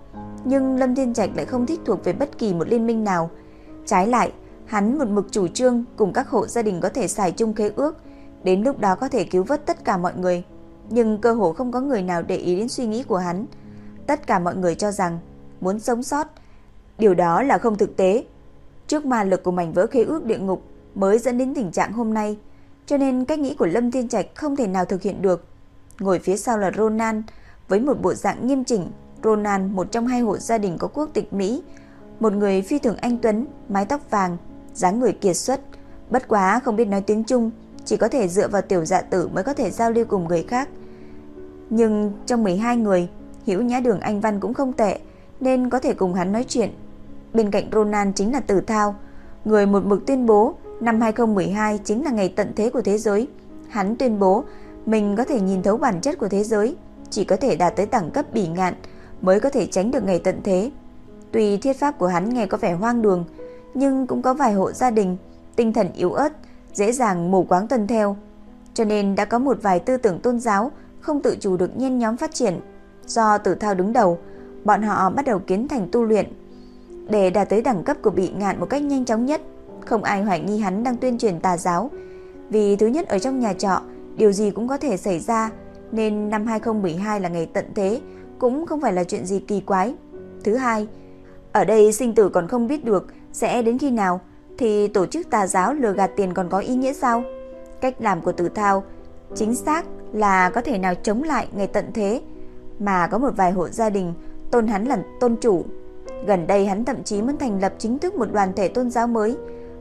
nhưng Lâm Thiên Trạch lại không thích thuộc về bất kỳ một liên minh nào. Trái lại, hắn một mực chủ trương cùng các hộ gia đình có thể xài chung khế ước, đến lúc đó có thể cứu vớt tất cả mọi người. Nhưng cơ hồ không có người nào để ý đến suy nghĩ của hắn. Tất cả mọi người cho rằng muốn sống sót, điều đó là không thực tế. Trước ma lực của mảnh vỡ khế ước địa ngục mới dẫn đến tình trạng hôm nay, cho nên cách nghĩ của Lâm Thiên Trạch không thể nào thực hiện được. Ngồi phía sau là Ronan, với một bộ dạng nghiêm chỉnh, Ronan một trong hai hộ gia đình có quốc tịch Mỹ, một người phi thường anh tuấn, mái tóc vàng, dáng người kiệt xuất, bất quá không biết nói tiếng Trung, chỉ có thể dựa vào tiểu dạ tử mới có thể giao lưu cùng người khác. Nhưng trong 12 người, hiểu Nhã Đường Anh Văn cũng không tệ, nên có thể cùng hắn nói chuyện. Bên cạnh Ronan chính là Tử Thao, người một mực tuyên bố năm 2012 chính là ngày tận thế của thế giới. Hắn tuyên bố mình có thể nhìn thấu bản chất của thế giới, chỉ có thể đạt tới đẳng cấp bỉ ngạn mới có thể tránh được ngày tận thế. Tuy thiết pháp của hắn nghe có vẻ hoang đường, nhưng cũng có vài hộ gia đình tinh thần yếu ớt, dễ dàng mù quáng tuân theo, cho nên đã có một vài tư tưởng tôn giáo không tự chủ được nhen nhóm phát triển. Do Tử Thao đứng đầu, bọn họ bắt đầu kiến thành tu luyện để đạt tới đẳng cấp của bị ngạn một cách nhanh chóng nhất. Không ai hoài nghi hắn đang tuyên truyền tà giáo, vì thứ nhất ở trong nhà trọ, điều gì cũng có thể xảy ra, nên năm 2012 là ngày tận thế, cũng không phải là chuyện gì kỳ quái. Thứ hai, ở đây sinh tử còn không biết được sẽ đến khi nào, thì tổ chức tà giáo lừa gạt tiền còn có ý nghĩa sao? Cách làm của Tử Thao chính xác là có thể nào chống lại ngày tận thế, mà có một vài hộ gia đình tôn hắn là tôn chủ. Gần đây hắn thậm chí muốn thành lập chính thức một đoàn thể tôn giáo mới,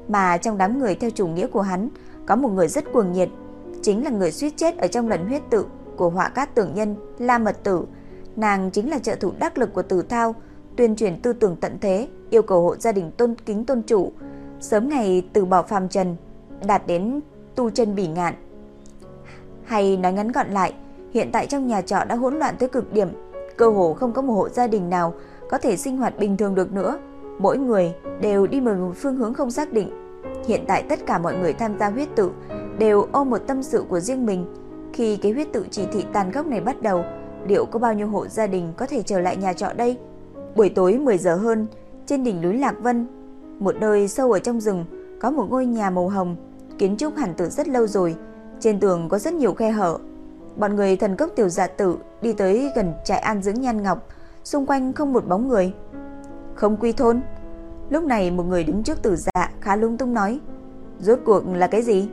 mà trong đám người theo chủ nghĩa của hắn có một người rất cuồng nhiệt, chính là người suýt chết ở trong lần huyết tự của họa cát tưởng nhân La Mật Tử. Nàng chính là trợ thủ đắc lực của Tử Thao, tuyên truyền tư tưởng tận thế, yêu cầu hộ gia đình tôn kính tôn chủ, sớm ngày từ bỏ phàm trần, đạt đến tu chân bỉ ngạn. Hay nói ngắn gọn lại, hiện tại trong nhà trọ đã hỗn loạn tới cực điểm, cơ hồ không có một hộ gia đình nào có thể sinh hoạt bình thường được nữa. Mỗi người đều đi một phương hướng không xác định. Hiện tại tất cả mọi người tham gia huyết tự đều ôm một tâm sự của riêng mình. Khi cái huyết tự chỉ thị tàn khốc này bắt đầu, liệu có bao nhiêu hộ gia đình có thể trở lại nhà trọ đây? Buổi tối 10 giờ hơn, trên đỉnh núi Lạc Vân, một nơi sâu ở trong rừng, có một ngôi nhà màu hồng, kiến trúc hẳn từ rất lâu rồi, trên tường có rất nhiều khe hở. Bọn người thần cốc tiểu dạ tử đi tới gần trại an dưỡng Nhan Ngọc, xung quanh không một bóng người. Không quy thôn. Lúc này một người đứng trước tử dạ khá lung tung nói, rốt cuộc là cái gì?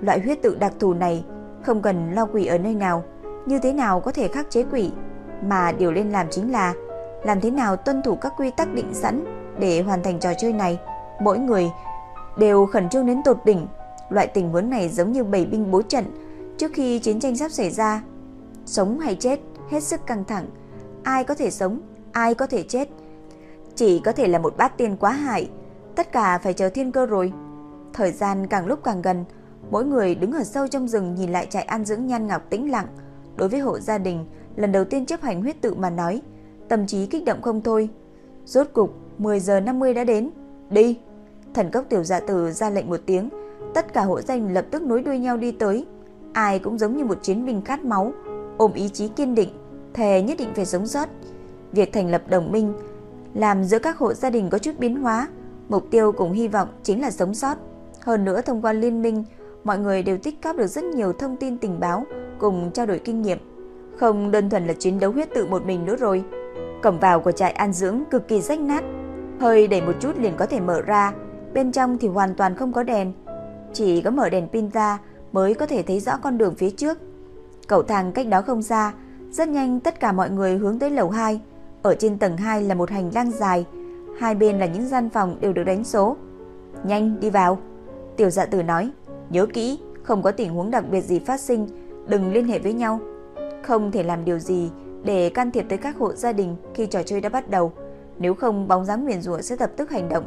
Loại huyết tự đặc thù này không cần lo quỷ ở nơi nào, như thế nào có thể khắc chế quỷ, mà điều nên làm chính là làm thế nào tuân thủ các quy tắc định sẵn để hoàn thành trò chơi này. Mỗi người đều khẩn trương đến tột đỉnh. Loại tình huống này giống như bảy binh bố trận trước khi chiến tranh sắp xảy ra. Sống hay chết, hết sức căng thẳng. Ai có thể sống, ai có thể chết. Chỉ có thể là một bát tiên quá hại. Tất cả phải chờ thiên cơ rồi. Thời gian càng lúc càng gần, mỗi người đứng ở sâu trong rừng nhìn lại trại an dưỡng nhan ngọc tĩnh lặng. Đối với hộ gia đình, lần đầu tiên chấp hành huyết tự mà nói, tâm trí kích động không thôi. Rốt cục 10 giờ 50 đã đến, đi. thần cốc tiểu dạ tử ra lệnh một tiếng, tất cả hộ danh lập tức nối đuôi nhau đi tới. Ai cũng giống như một chiến binh khát máu, ôm ý chí kiên định, thề nhất định phải sống sót. Việc thành lập đồng minh làm giữa các hộ gia đình có chút biến hóa, mục tiêu cùng hy vọng chính là sống sót. Hơn nữa thông qua liên minh, mọi người đều tích góp được rất nhiều thông tin tình báo cùng trao đổi kinh nghiệm, không đơn thuần là chiến đấu huyết tự một mình nữa rồi. Cổng vào của trại an dưỡng cực kỳ rách nát, hơi đẩy một chút liền có thể mở ra, bên trong thì hoàn toàn không có đèn, chỉ có mở đèn pin ra mới có thể thấy rõ con đường phía trước. Cầu thang cách đó không xa, rất nhanh tất cả mọi người hướng tới lầu 2. Ở trên tầng 2 là một hành lang dài, hai bên là những gian phòng đều được đánh số. "Nhanh đi vào." Tiểu Dạ Tử nói, "Nhớ kỹ, không có tình huống đặc biệt gì phát sinh, đừng liên hệ với nhau. Không thể làm điều gì để can thiệp tới các hộ gia đình khi trò chơi đã bắt đầu, nếu không bóng dáng nguyền rủa sẽ lập tức hành động."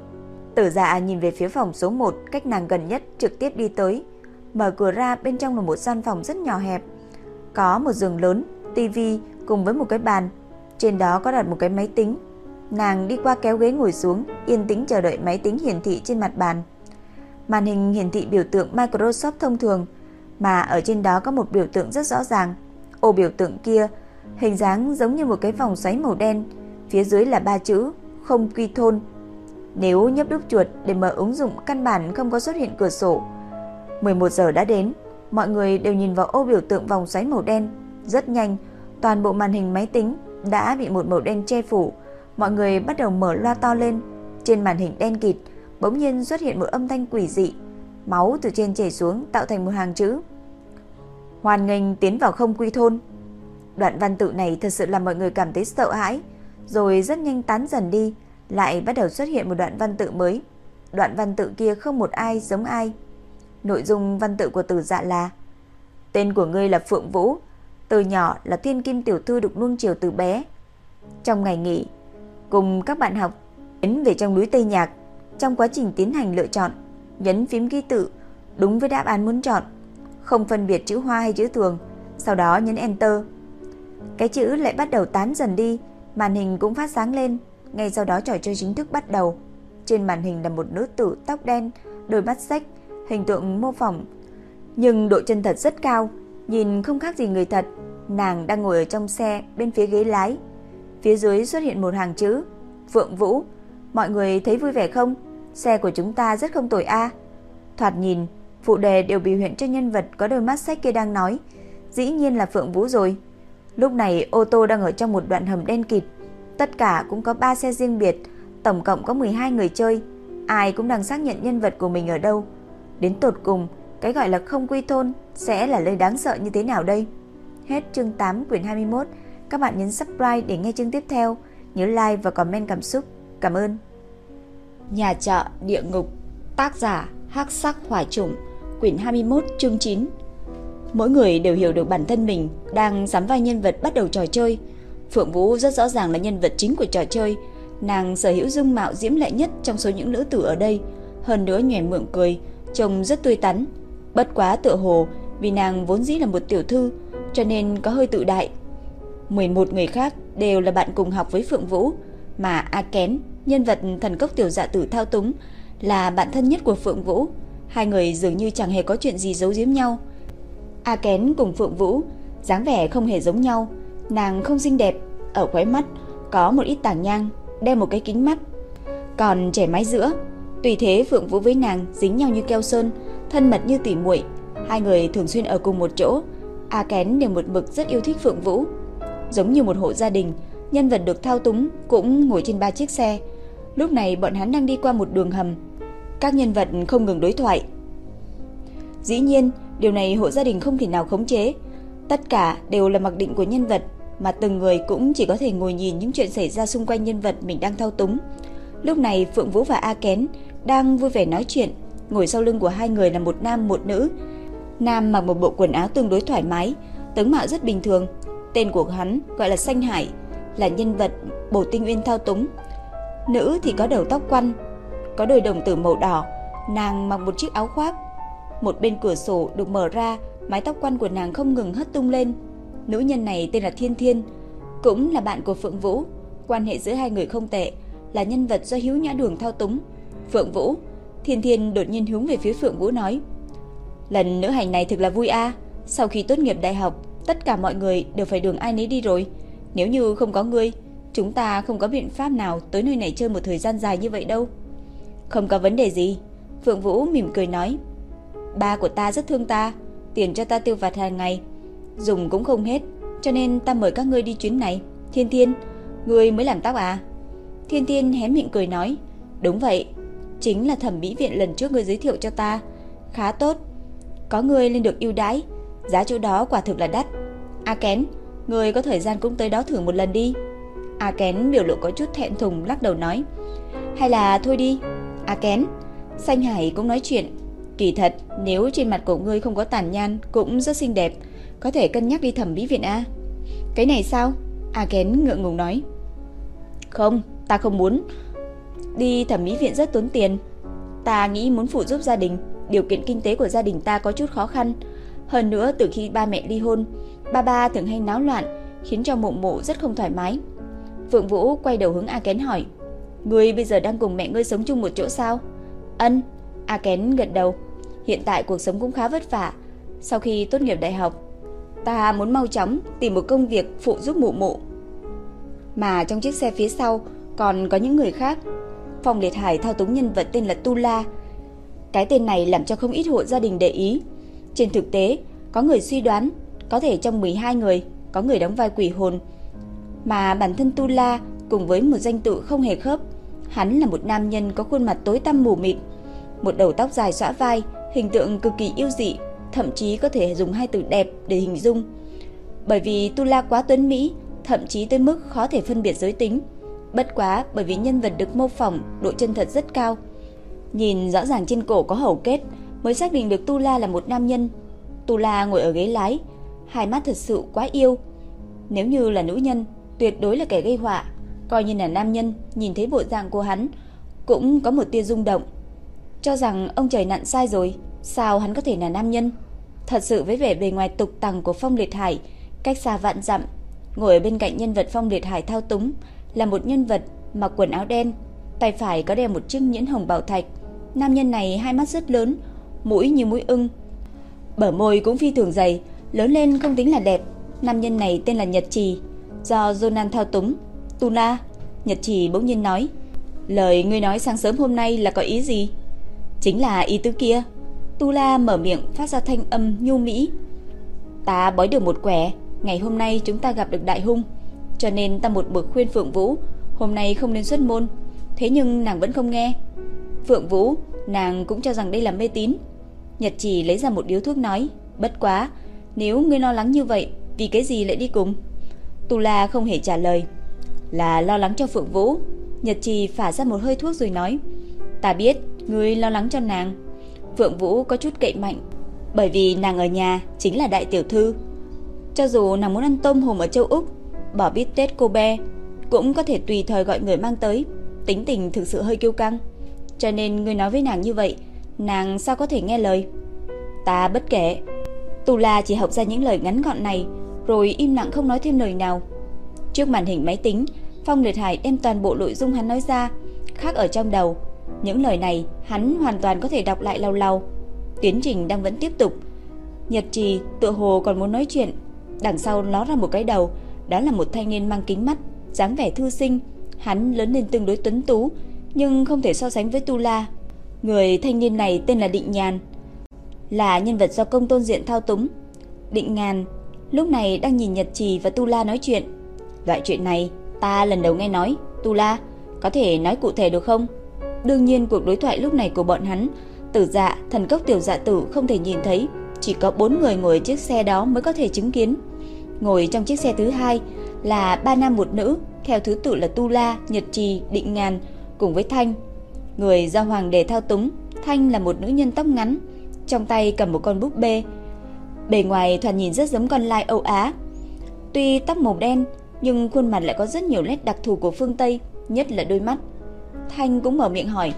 Tử Dạ nhìn về phía phòng số 1 cách nàng gần nhất trực tiếp đi tới, mở cửa ra bên trong là một gian phòng rất nhỏ hẹp, có một giường lớn, tivi cùng với một cái bàn, trên đó có đặt một cái máy tính. Nàng đi qua kéo ghế ngồi xuống, yên tĩnh chờ đợi máy tính hiển thị trên mặt bàn. Màn hình hiển thị biểu tượng Microsoft thông thường, mà ở trên đó có một biểu tượng rất rõ ràng. Ô biểu tượng kia hình dáng giống như một cái vòng xoáy màu đen, phía dưới là ba chữ không quy thôn. Nếu nhấp đúp chuột để mở ứng dụng căn bản không có xuất hiện cửa sổ. 11 giờ đã đến, mọi người đều nhìn vào ô biểu tượng vòng xoáy màu đen. Rất nhanh, toàn bộ màn hình máy tính đã bị một màu đen che phủ. Mọi người bắt đầu mở loa to lên. Trên màn hình đen kịt, bỗng nhiên xuất hiện một âm thanh quỷ dị. Máu từ trên chảy xuống tạo thành một hàng chữ. Hoàn nghênh tiến vào không quy thôn. Đoạn văn tự này thật sự làm mọi người cảm thấy sợ hãi, rồi rất nhanh tán dần đi, lại bắt đầu xuất hiện một đoạn văn tự mới. Đoạn văn tự kia không một ai giống ai. Nội dung văn tự của từ dạ là Tên của ngươi là Phượng Vũ, từ nhỏ là thiên kim tiểu thư được nuông chiều từ bé. Trong ngày nghỉ, cùng các bạn học đến về trong núi Tây Nhạc, trong quá trình tiến hành lựa chọn, nhấn phím ghi tự đúng với đáp án muốn chọn, không phân biệt chữ hoa hay chữ thường, sau đó nhấn enter. Cái chữ lại bắt đầu tán dần đi, màn hình cũng phát sáng lên, ngay sau đó trò chơi chính thức bắt đầu. Trên màn hình là một nữ tử tóc đen, đôi mắt sách, hình tượng mô phỏng, nhưng độ chân thật rất cao, nhìn không khác gì người thật. Nàng đang ngồi ở trong xe bên phía ghế lái. Phía dưới xuất hiện một hàng chữ Phượng Vũ. Mọi người thấy vui vẻ không? Xe của chúng ta rất không tồi a. Thoạt nhìn, phụ đề đều biểu hiện cho nhân vật có đôi mắt sách kia đang nói. Dĩ nhiên là Phượng Vũ rồi. Lúc này ô tô đang ở trong một đoạn hầm đen kịt. Tất cả cũng có 3 xe riêng biệt, tổng cộng có 12 người chơi. Ai cũng đang xác nhận nhân vật của mình ở đâu. Đến tột cùng, cái gọi là không quy thôn sẽ là nơi đáng sợ như thế nào đây? Hết chương 8 quyển 21. Các bạn nhấn subscribe để nghe chương tiếp theo. Nhớ like và comment cảm xúc. Cảm ơn. Nhà trọ địa ngục, Tác giả hắc sắc hỏa trùng Quyển 21 chương 9 Mỗi người đều hiểu được bản thân mình Đang sắm vai nhân vật bắt đầu trò chơi Phượng Vũ rất rõ ràng là nhân vật chính của trò chơi Nàng sở hữu dung mạo diễm lệ nhất Trong số những nữ tử ở đây Hơn nữa nhoẻn mượn cười, Trông rất tươi tắn Bất quá tựa hồ vì nàng vốn dĩ là một tiểu thư cho nên có hơi tự đại. 11 người khác đều là bạn cùng học với Phượng Vũ, mà A Kén, nhân vật thần cốc tiểu dạ tử thao túng, là bạn thân nhất của Phượng Vũ. Hai người dường như chẳng hề có chuyện gì giấu giếm nhau. A Kén cùng Phượng Vũ, dáng vẻ không hề giống nhau, nàng không xinh đẹp, ở khóe mắt có một ít tảng nhang, đeo một cái kính mắt. Còn trẻ mái giữa, tùy thế Phượng Vũ với nàng dính nhau như keo sơn, thân mật như tỉ muội. Hai người thường xuyên ở cùng một chỗ. A Kén đều một mực rất yêu thích Phượng Vũ. Giống như một hộ gia đình, nhân vật được thao túng cũng ngồi trên ba chiếc xe. Lúc này bọn hắn đang đi qua một đường hầm. Các nhân vật không ngừng đối thoại. Dĩ nhiên, điều này hộ gia đình không thể nào khống chế. Tất cả đều là mặc định của nhân vật, mà từng người cũng chỉ có thể ngồi nhìn những chuyện xảy ra xung quanh nhân vật mình đang thao túng. Lúc này Phượng Vũ và A Kén đang vui vẻ nói chuyện, ngồi sau lưng của hai người là một nam một nữ. Nam mặc một bộ quần áo tương đối thoải mái, tướng mạo rất bình thường. Tên của hắn gọi là Xanh Hải, là nhân vật Bổ Tinh Uyên thao túng. Nữ thì có đầu tóc quăn, có đôi đồng tử màu đỏ, nàng mặc một chiếc áo khoác. Một bên cửa sổ được mở ra, mái tóc quăn của nàng không ngừng hất tung lên. Nữ nhân này tên là Thiên Thiên, cũng là bạn của Phượng Vũ. Quan hệ giữa hai người không tệ, là nhân vật do Hiếu Nhã Đường thao túng. Phượng Vũ Thiên Thiên đột nhiên hướng về phía Phượng Vũ nói, Lần nữ hành này thực là vui a. Sau khi tốt nghiệp đại học, Tất cả mọi người đều phải đường ai nấy đi rồi. Nếu như không có ngươi, Chúng ta không có biện pháp nào tới nơi này chơi một thời gian dài như vậy đâu. Không có vấn đề gì. Phượng Vũ mỉm cười nói, Ba của ta rất thương ta, Tiền cho ta tiêu vặt hàng ngày, Dùng cũng không hết, Cho nên ta mời các ngươi đi chuyến này. Thiên Thiên, Ngươi mới làm tóc à? Thiên Thiên hé miệng cười nói, Đúng vậy Chính là thẩm mỹ viện lần trước ngươi giới thiệu cho ta. Khá tốt. Có ngươi lên được ưu đãi. Giá chỗ đó quả thực là đắt. A Kén Ngươi có thời gian cũng tới đó thử một lần đi. A Kén biểu lộ có chút thẹn thùng, lắc đầu nói, Hay là thôi đi. A Kén, Xanh Hải cũng nói chuyện, Kỳ thật, nếu trên mặt của ngươi không có tàn nhan Cũng rất xinh đẹp, Có thể cân nhắc đi thẩm mỹ viện A Cái này sao? A Kén ngượng ngùng nói. Không, ta không muốn. Đi thẩm mỹ viện rất tốn tiền. Ta nghĩ muốn phụ giúp gia đình, Điều kiện kinh tế của gia đình ta có chút khó khăn. Hơn nữa, từ khi ba mẹ ly hôn, Ba ba thường hay náo loạn, Khiến cho mụ mụ rất không thoải mái. Phượng Vũ quay đầu hướng A Kén hỏi, Ngươi bây giờ đang cùng mẹ ngươi sống chung một chỗ sao? Ân. A Kén gật đầu, Hiện tại cuộc sống cũng khá vất vả. Sau khi tốt nghiệp đại học, Ta muốn mau chóng tìm một công việc phụ giúp mụ mụ. Mà trong chiếc xe phía sau Còn có những người khác. Phong Liệt Hải thao túng nhân vật tên là Tu La. Cái tên này làm cho không ít hộ gia đình để ý. Trên thực tế, Có người suy đoán Có thể trong 12 người Có người đóng vai quỷ hồn, Mà bản thân Tu La Cùng với một danh tự không hề khớp, Hắn là một nam nhân có khuôn mặt tối tăm mù mịt, Một đầu tóc dài xõa vai, Hình tượng cực kỳ yêu dị, Thậm chí có thể dùng hai từ đẹp để hình dung. Bởi vì Tu La quá tuấn Mỹ, Thậm chí tới mức khó thể phân biệt giới tính. Bất quá bởi vì nhân vật được mô phỏng độ chân thật rất cao. Nhìn rõ ràng trên cổ có hầu kết mới xác định được Tu La là một nam nhân. Tu La ngồi ở ghế lái, hai mắt thật sự quá yêu. Nếu như là nữ nhân, tuyệt đối là kẻ gây họa. Coi như là nam nhân, nhìn thấy bộ dạng của hắn cũng có một tia rung động. Cho rằng ông trời nặn sai rồi, sao hắn có thể là nam nhân? Thật sự với vẻ bề ngoài tục tằng của Phong Liệt Hải, cách xa vạn dặm, ngồi ở bên cạnh nhân vật Phong Liệt Hải thao túng, là một nhân vật mặc quần áo đen, tay phải có đeo một chiếc nhẫn hồng bảo thạch. Nam nhân này hai mắt rất lớn, mũi như mũi ưng. Bờ môi cũng phi thường dày, lớn lên không tính là đẹp. Nam nhân này tên là Nhật Trì, do Jonan thao túng. Tuna, Nhật Trì bỗng nhiên nói, lời ngươi nói sáng sớm hôm nay là có ý gì? Chính là ý tứ kia. Tula mở miệng phát ra thanh âm nhu mỹ. Ta bói được một quẻ, ngày hôm nay chúng ta gặp được đại hung. Cho nên ta một mực khuyên Phượng Vũ, Hôm nay không nên xuất môn. Thế nhưng nàng vẫn không nghe. Phượng Vũ, nàng cũng cho rằng đây là mê tín. Nhật chỉ lấy ra một điếu thuốc nói, Bất quá, Nếu ngươi lo lắng như vậy, Vì cái gì lại đi cùng? Tu La không hề trả lời. Là lo lắng cho Phượng Vũ. Nhật trì phả ra một hơi thuốc rồi nói, Ta biết ngươi lo lắng cho nàng. Phượng Vũ có chút cậy mạnh, Bởi vì nàng ở nhà chính là đại tiểu thư. Cho dù nàng muốn ăn tôm hùm ở châu Úc bỏ bít tết Kobe cũng có thể tùy thời gọi người mang tới. Tính tình thực sự hơi kiêu căng. Cho nên người nói với nàng như vậy, nàng sao có thể nghe lời? Ta bất kể. Tù La chỉ học ra những lời ngắn gọn này, rồi im lặng không nói thêm lời nào. Trước màn hình máy tính, Phong Liệt Hải đem toàn bộ nội dung hắn nói ra, khác ở trong đầu. Những lời này hắn hoàn toàn có thể đọc lại lâu lâu. Tiến trình đang vẫn tiếp tục. Nhật Trì tựa hồ còn muốn nói chuyện, đằng sau nó ra một cái đầu, đó là một thanh niên mang kính mắt, dáng vẻ thư sinh, hắn lớn lên tương đối tuấn tú, nhưng không thể so sánh với Tu La. Người thanh niên này tên là Định Nhàn, là nhân vật do công tôn diện thao túng. Định Ngàn lúc này đang nhìn Nhật Trì và Tu La nói chuyện. Loại chuyện này ta lần đầu nghe nói, Tu La, có thể nói cụ thể được không? Đương nhiên cuộc đối thoại lúc này của bọn hắn, Tử Dạ, Thần Cốc Tiểu Dạ Tử không thể nhìn thấy, chỉ có bốn người ngồi chiếc xe đó mới có thể chứng kiến. Ngồi trong chiếc xe thứ hai là ba nam một nữ, theo thứ tự là Tu La, Nhật Trì, Định Ngàn cùng với Thanh. Người do hoàng đế thao túng, Thanh là một nữ nhân tóc ngắn, trong tay cầm một con búp bê. Bề ngoài thoạt nhìn rất giống con lai Âu Á. Tuy tóc màu đen, nhưng khuôn mặt lại có rất nhiều nét đặc thù của phương Tây, nhất là đôi mắt. Thanh cũng mở miệng hỏi,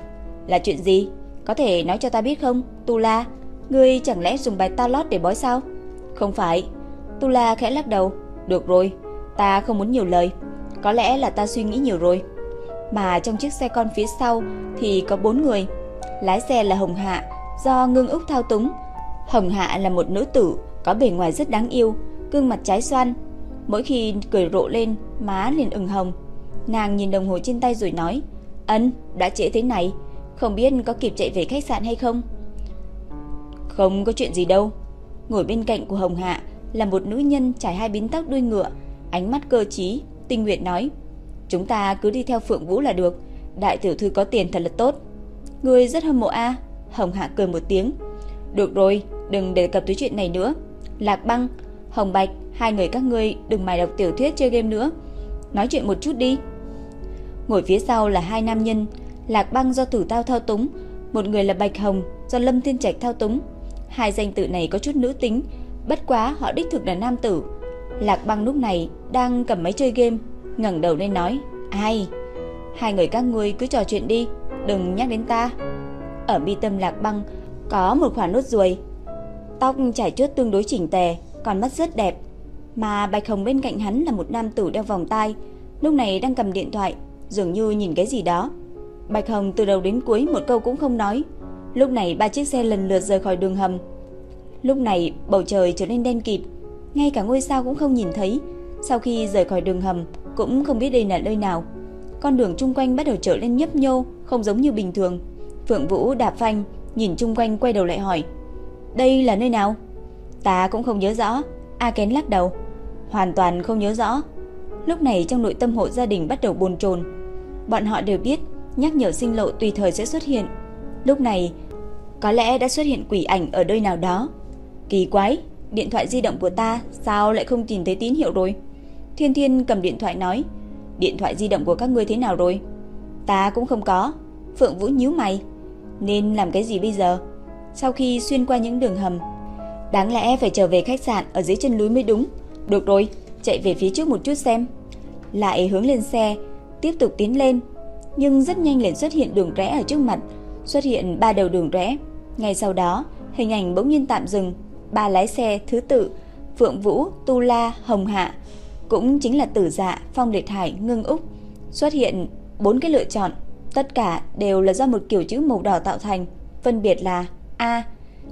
là chuyện gì? Có thể nói cho ta biết không, Tu La? Ngươi chẳng lẽ dùng bài ta lót để bói sao? Không phải, Tu La khẽ lắc đầu. Được rồi, ta không muốn nhiều lời. Có lẽ là ta suy nghĩ nhiều rồi. Mà trong chiếc xe con phía sau thì có bốn người. Lái xe là Hồng Hạ, do Ngưng Úc thao túng. Hồng Hạ là một nữ tử có bề ngoài rất đáng yêu, gương mặt trái xoan, mỗi khi cười rộ lên, má liền ửng hồng. Nàng nhìn đồng hồ trên tay rồi nói: "Ân, đã trễ thế này, không biết có kịp chạy về khách sạn hay không?" "Không có chuyện gì đâu." Ngồi bên cạnh của Hồng Hạ là một nữ nhân trải hai bím tóc đuôi ngựa, ánh mắt cơ trí, tinh nguyện nói: "Chúng ta cứ đi theo Phượng Vũ là được, đại tiểu thư có tiền thật là tốt." người rất hâm mộ a? Hồng Hạ cười một tiếng. Được rồi, đừng đề cập tới chuyện này nữa. Lạc Băng, Hồng Bạch, hai người các ngươi đừng mài đọc tiểu thuyết chơi game nữa. Nói chuyện một chút đi. Ngồi phía sau là hai nam nhân, Lạc Băng do Tử Tao thao túng, một người là Bạch Hồng do Lâm Thiên Trạch thao túng. Hai danh tự này có chút nữ tính, bất quá họ đích thực là nam tử. Lạc Băng lúc này đang cầm máy chơi game, ngẩng đầu lên nói: "Ai? Hai người các ngươi cứ trò chuyện đi, đừng nhắc đến ta." Ở mi tâm Lạc Băng có một khoản nốt ruồi, tóc trải chuốt tương đối chỉnh tề, còn mắt rất đẹp. Mà Bạch Hồng bên cạnh hắn là một nam tử đeo vòng tay lúc này đang cầm điện thoại, dường như nhìn cái gì đó. Bạch Hồng từ đầu đến cuối một câu cũng không nói. Lúc này ba chiếc xe lần lượt rời khỏi đường hầm. Lúc này bầu trời trở nên đen kịt, ngay cả ngôi sao cũng không nhìn thấy. Sau khi rời khỏi đường hầm, cũng không biết đây là nơi nào. Con đường chung quanh bắt đầu trở nên nhấp nhô, không giống như bình thường. Phượng Vũ đạp phanh, nhìn chung quanh quay đầu lại hỏi: "Đây là nơi nào?" "Ta cũng không nhớ rõ." A Kén lắc đầu, hoàn toàn không nhớ rõ. Lúc này trong nội tâm hộ gia đình bắt đầu bồn chồn. Bọn họ đều biết nhắc nhở sinh lộ tùy thời sẽ xuất hiện. Lúc này, có lẽ đã xuất hiện quỷ ảnh ở nơi nào đó. Kỳ quái, điện thoại di động của ta sao lại không tìm thấy tín hiệu rồi? Thiên Thiên cầm điện thoại nói, điện thoại di động của các ngươi thế nào rồi? Ta cũng không có. Phượng Vũ nhíu mày, nên làm cái gì bây giờ? Sau khi xuyên qua những đường hầm, đáng lẽ phải trở về khách sạn ở dưới chân núi mới đúng. Được rồi, chạy về phía trước một chút xem. Lại hướng lên xe, tiếp tục tiến lên, nhưng rất nhanh liền xuất hiện đường rẽ ở trước mặt, xuất hiện ba đầu đường rẽ. Ngay sau đó, hình ảnh bỗng nhiên tạm dừng, ba lái xe thứ tự Phượng Vũ, Tu La, Hồng Hạ, cũng chính là Tử Dạ, Phong Liệt Hải, Ngưng Úc, xuất hiện bốn cái lựa chọn, tất cả đều là do một kiểu chữ màu đỏ tạo thành, phân biệt là A.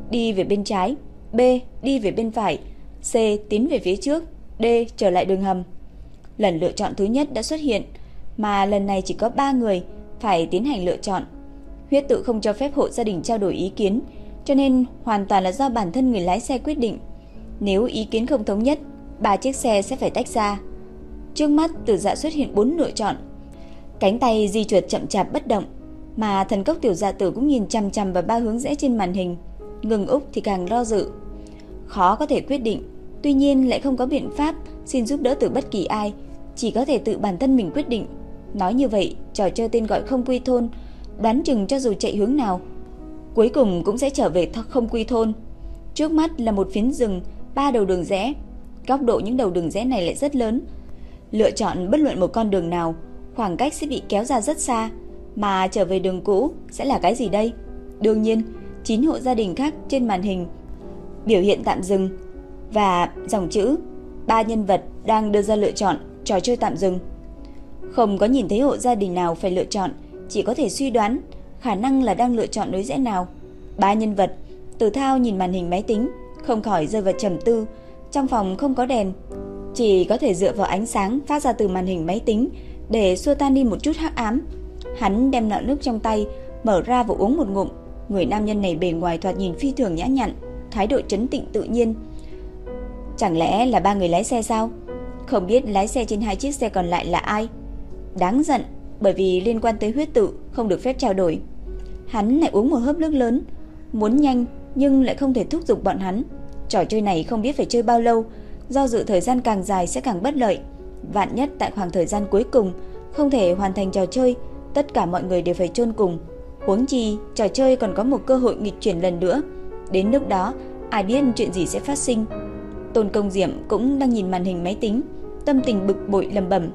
Đi về bên trái B. Đi về bên phải C. Tiến về phía trước D. Trở lại đường hầm Lần lựa chọn thứ nhất đã xuất hiện Mà lần này chỉ có 3 người Phải tiến hành lựa chọn Huyết tự không cho phép hộ gia đình trao đổi ý kiến cho nên hoàn toàn là do bản thân người lái xe quyết định. Nếu ý kiến không thống nhất ba chiếc xe sẽ phải tách ra. Trước mắt tử dạ xuất hiện bốn lựa chọn. Cánh tay di chuột chậm chạp bất động Mà thần cốc tiểu dạ tử cũng nhìn chằm chằm vào ba hướng rẽ trên màn hình. Ngừng Úc thì càng lo dự. Khó có thể quyết định Tuy nhiên lại không có biện pháp xin giúp đỡ từ bất kỳ ai, chỉ có thể tự bản thân mình quyết định. Nói như vậy, trò chơi tên gọi không quy thôn, đoán chừng cho dù chạy hướng nào, cuối cùng cũng sẽ trở về không quy thôn. Trước mắt là một phiến rừng, ba đầu đường rẽ. Góc độ những đầu đường rẽ này lại rất lớn. Lựa chọn bất luận một con đường nào, khoảng cách sẽ bị kéo ra rất xa, mà trở về đường cũ sẽ là cái gì đây? Đương nhiên, chín hộ gia đình khác trên màn hình biểu hiện tạm dừng và dòng chữ ba nhân vật đang đưa ra lựa chọn trò chơi tạm dừng. Không có nhìn thấy hộ gia đình nào phải lựa chọn, chỉ có thể suy đoán khả năng là đang lựa chọn đối rẽ nào. Ba nhân vật, Từ Thao nhìn màn hình máy tính, không khỏi rơi vào trầm tư, trong phòng không có đèn, chỉ có thể dựa vào ánh sáng phát ra từ màn hình máy tính để xua tan đi một chút hắc ám. Hắn đem nọ nước trong tay, mở ra và uống một ngụm. Người nam nhân này bề ngoài thoạt nhìn phi thường nhã nhặn, thái độ trấn tĩnh tự nhiên, Chẳng lẽ là ba người lái xe sao? Không biết lái xe trên hai chiếc xe còn lại là ai? Đáng giận, bởi vì liên quan tới huyết tự không được phép trao đổi. Hắn lại uống một hớp nước lớn, muốn nhanh nhưng lại không thể thúc giục bọn hắn. Trò chơi này không biết phải chơi bao lâu, do dự thời gian càng dài sẽ càng bất lợi. Vạn nhất tại khoảng thời gian cuối cùng không thể hoàn thành trò chơi, tất cả mọi người đều phải chôn cùng. Huống chi, trò chơi còn có một cơ hội nghịch chuyển lần nữa. Đến lúc đó, ai biết chuyện gì sẽ phát sinh. Tôn Công Diệm cũng đang nhìn màn hình máy tính, tâm tình bực bội lầm bẩm.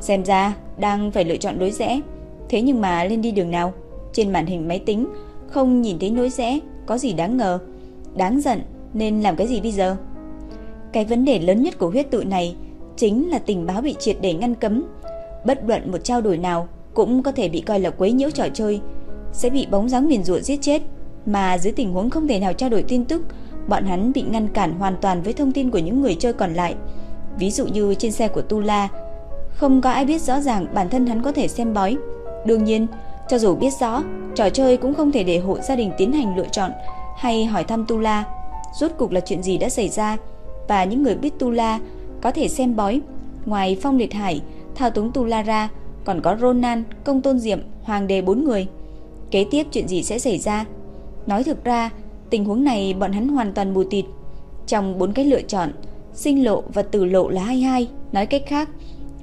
Xem ra đang phải lựa chọn đối rẽ, thế nhưng mà lên đi đường nào? Trên màn hình máy tính không nhìn thấy nối rẽ, có gì đáng ngờ? Đáng giận, nên làm cái gì bây giờ? Cái vấn đề lớn nhất của huyết tụ này chính là tình báo bị triệt để ngăn cấm. Bất luận một trao đổi nào cũng có thể bị coi là quấy nhiễu trò chơi. sẽ bị bóng dáng nguyền rủa giết chết, mà dưới tình huống không thể nào trao đổi tin tức, bọn hắn bị ngăn cản hoàn toàn với thông tin của những người chơi còn lại. Ví dụ như trên xe của Tu La, không có ai biết rõ ràng bản thân hắn có thể xem bói. Đương nhiên, cho dù biết rõ, trò chơi cũng không thể để hộ gia đình tiến hành lựa chọn hay hỏi thăm Tu La, rốt cục là chuyện gì đã xảy ra và những người biết Tu La có thể xem bói. Ngoài Phong Liệt Hải, thao túng Tu La ra, còn có Ronan, Công Tôn Diệm, Hoàng đề bốn người. Kế tiếp chuyện gì sẽ xảy ra? Nói thực ra, tình huống này bọn hắn hoàn toàn mù tịt. Trong bốn cái lựa chọn, sinh lộ và tử lộ là 22, nói cách khác,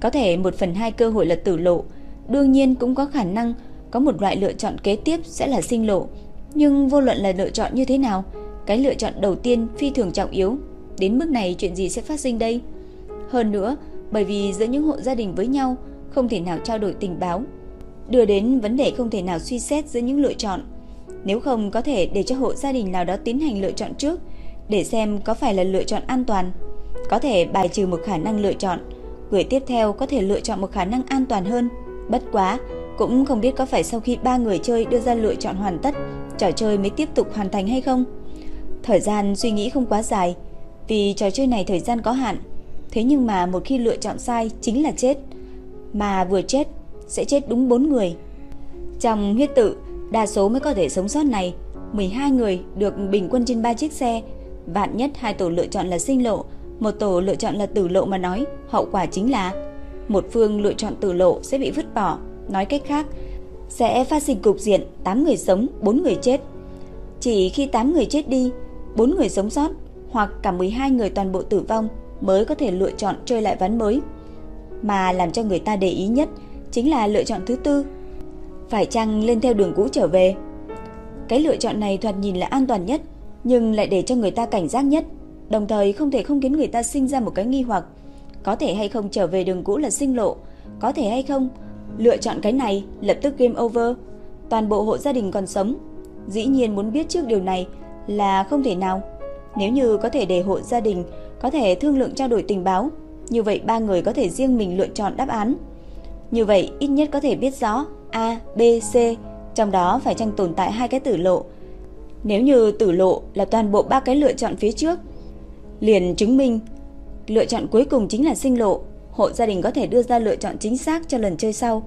có thể 1 phần 2 cơ hội là tử lộ, đương nhiên cũng có khả năng có một loại lựa chọn kế tiếp sẽ là sinh lộ. Nhưng vô luận là lựa chọn như thế nào, cái lựa chọn đầu tiên phi thường trọng yếu. Đến mức này chuyện gì sẽ phát sinh đây? Hơn nữa, bởi vì giữa những hộ gia đình với nhau không thể nào trao đổi tình báo, đưa đến vấn đề không thể nào suy xét giữa những lựa chọn. Nếu không có thể để cho hộ gia đình nào đó tiến hành lựa chọn trước để xem có phải là lựa chọn an toàn, có thể bài trừ một khả năng lựa chọn, người tiếp theo có thể lựa chọn một khả năng an toàn hơn. Bất quá, cũng không biết có phải sau khi ba người chơi đưa ra lựa chọn hoàn tất, trò chơi mới tiếp tục hoàn thành hay không. Thời gian suy nghĩ không quá dài, vì trò chơi này thời gian có hạn. Thế nhưng mà một khi lựa chọn sai chính là chết. Mà vừa chết, sẽ chết đúng 4 người. Trong huyết tự, đa số mới có thể sống sót này. 12 người được bình quân trên 3 chiếc xe. Vạn nhất hai tổ lựa chọn là sinh lộ, một tổ lựa chọn là tử lộ mà nói, hậu quả chính là một phương lựa chọn tử lộ sẽ bị vứt bỏ, nói cách khác, sẽ phát sinh cục diện 8 người sống, 4 người chết. Chỉ khi 8 người chết đi, 4 người sống sót hoặc cả 12 người toàn bộ tử vong mới có thể lựa chọn chơi lại ván mới. Mà làm cho người ta để ý nhất chính là lựa chọn thứ tư. Phải chăng lên theo đường cũ trở về? Cái lựa chọn này thoạt nhìn là an toàn nhất, nhưng lại để cho người ta cảnh giác nhất, đồng thời không thể không khiến người ta sinh ra một cái nghi hoặc, có thể hay không trở về đường cũ là sinh lộ, có thể hay không lựa chọn cái này lập tức game over, toàn bộ hộ gia đình còn sống. Dĩ nhiên muốn biết trước điều này là không thể nào. Nếu như có thể để hộ gia đình có thể thương lượng trao đổi tình báo, như vậy ba người có thể riêng mình lựa chọn đáp án. Như vậy ít nhất có thể biết rõ A, B, C, trong đó phải chăng tồn tại hai cái tử lộ. Nếu như tử lộ là toàn bộ ba cái lựa chọn phía trước, liền chứng minh lựa chọn cuối cùng chính là sinh lộ, hộ gia đình có thể đưa ra lựa chọn chính xác cho lần chơi sau.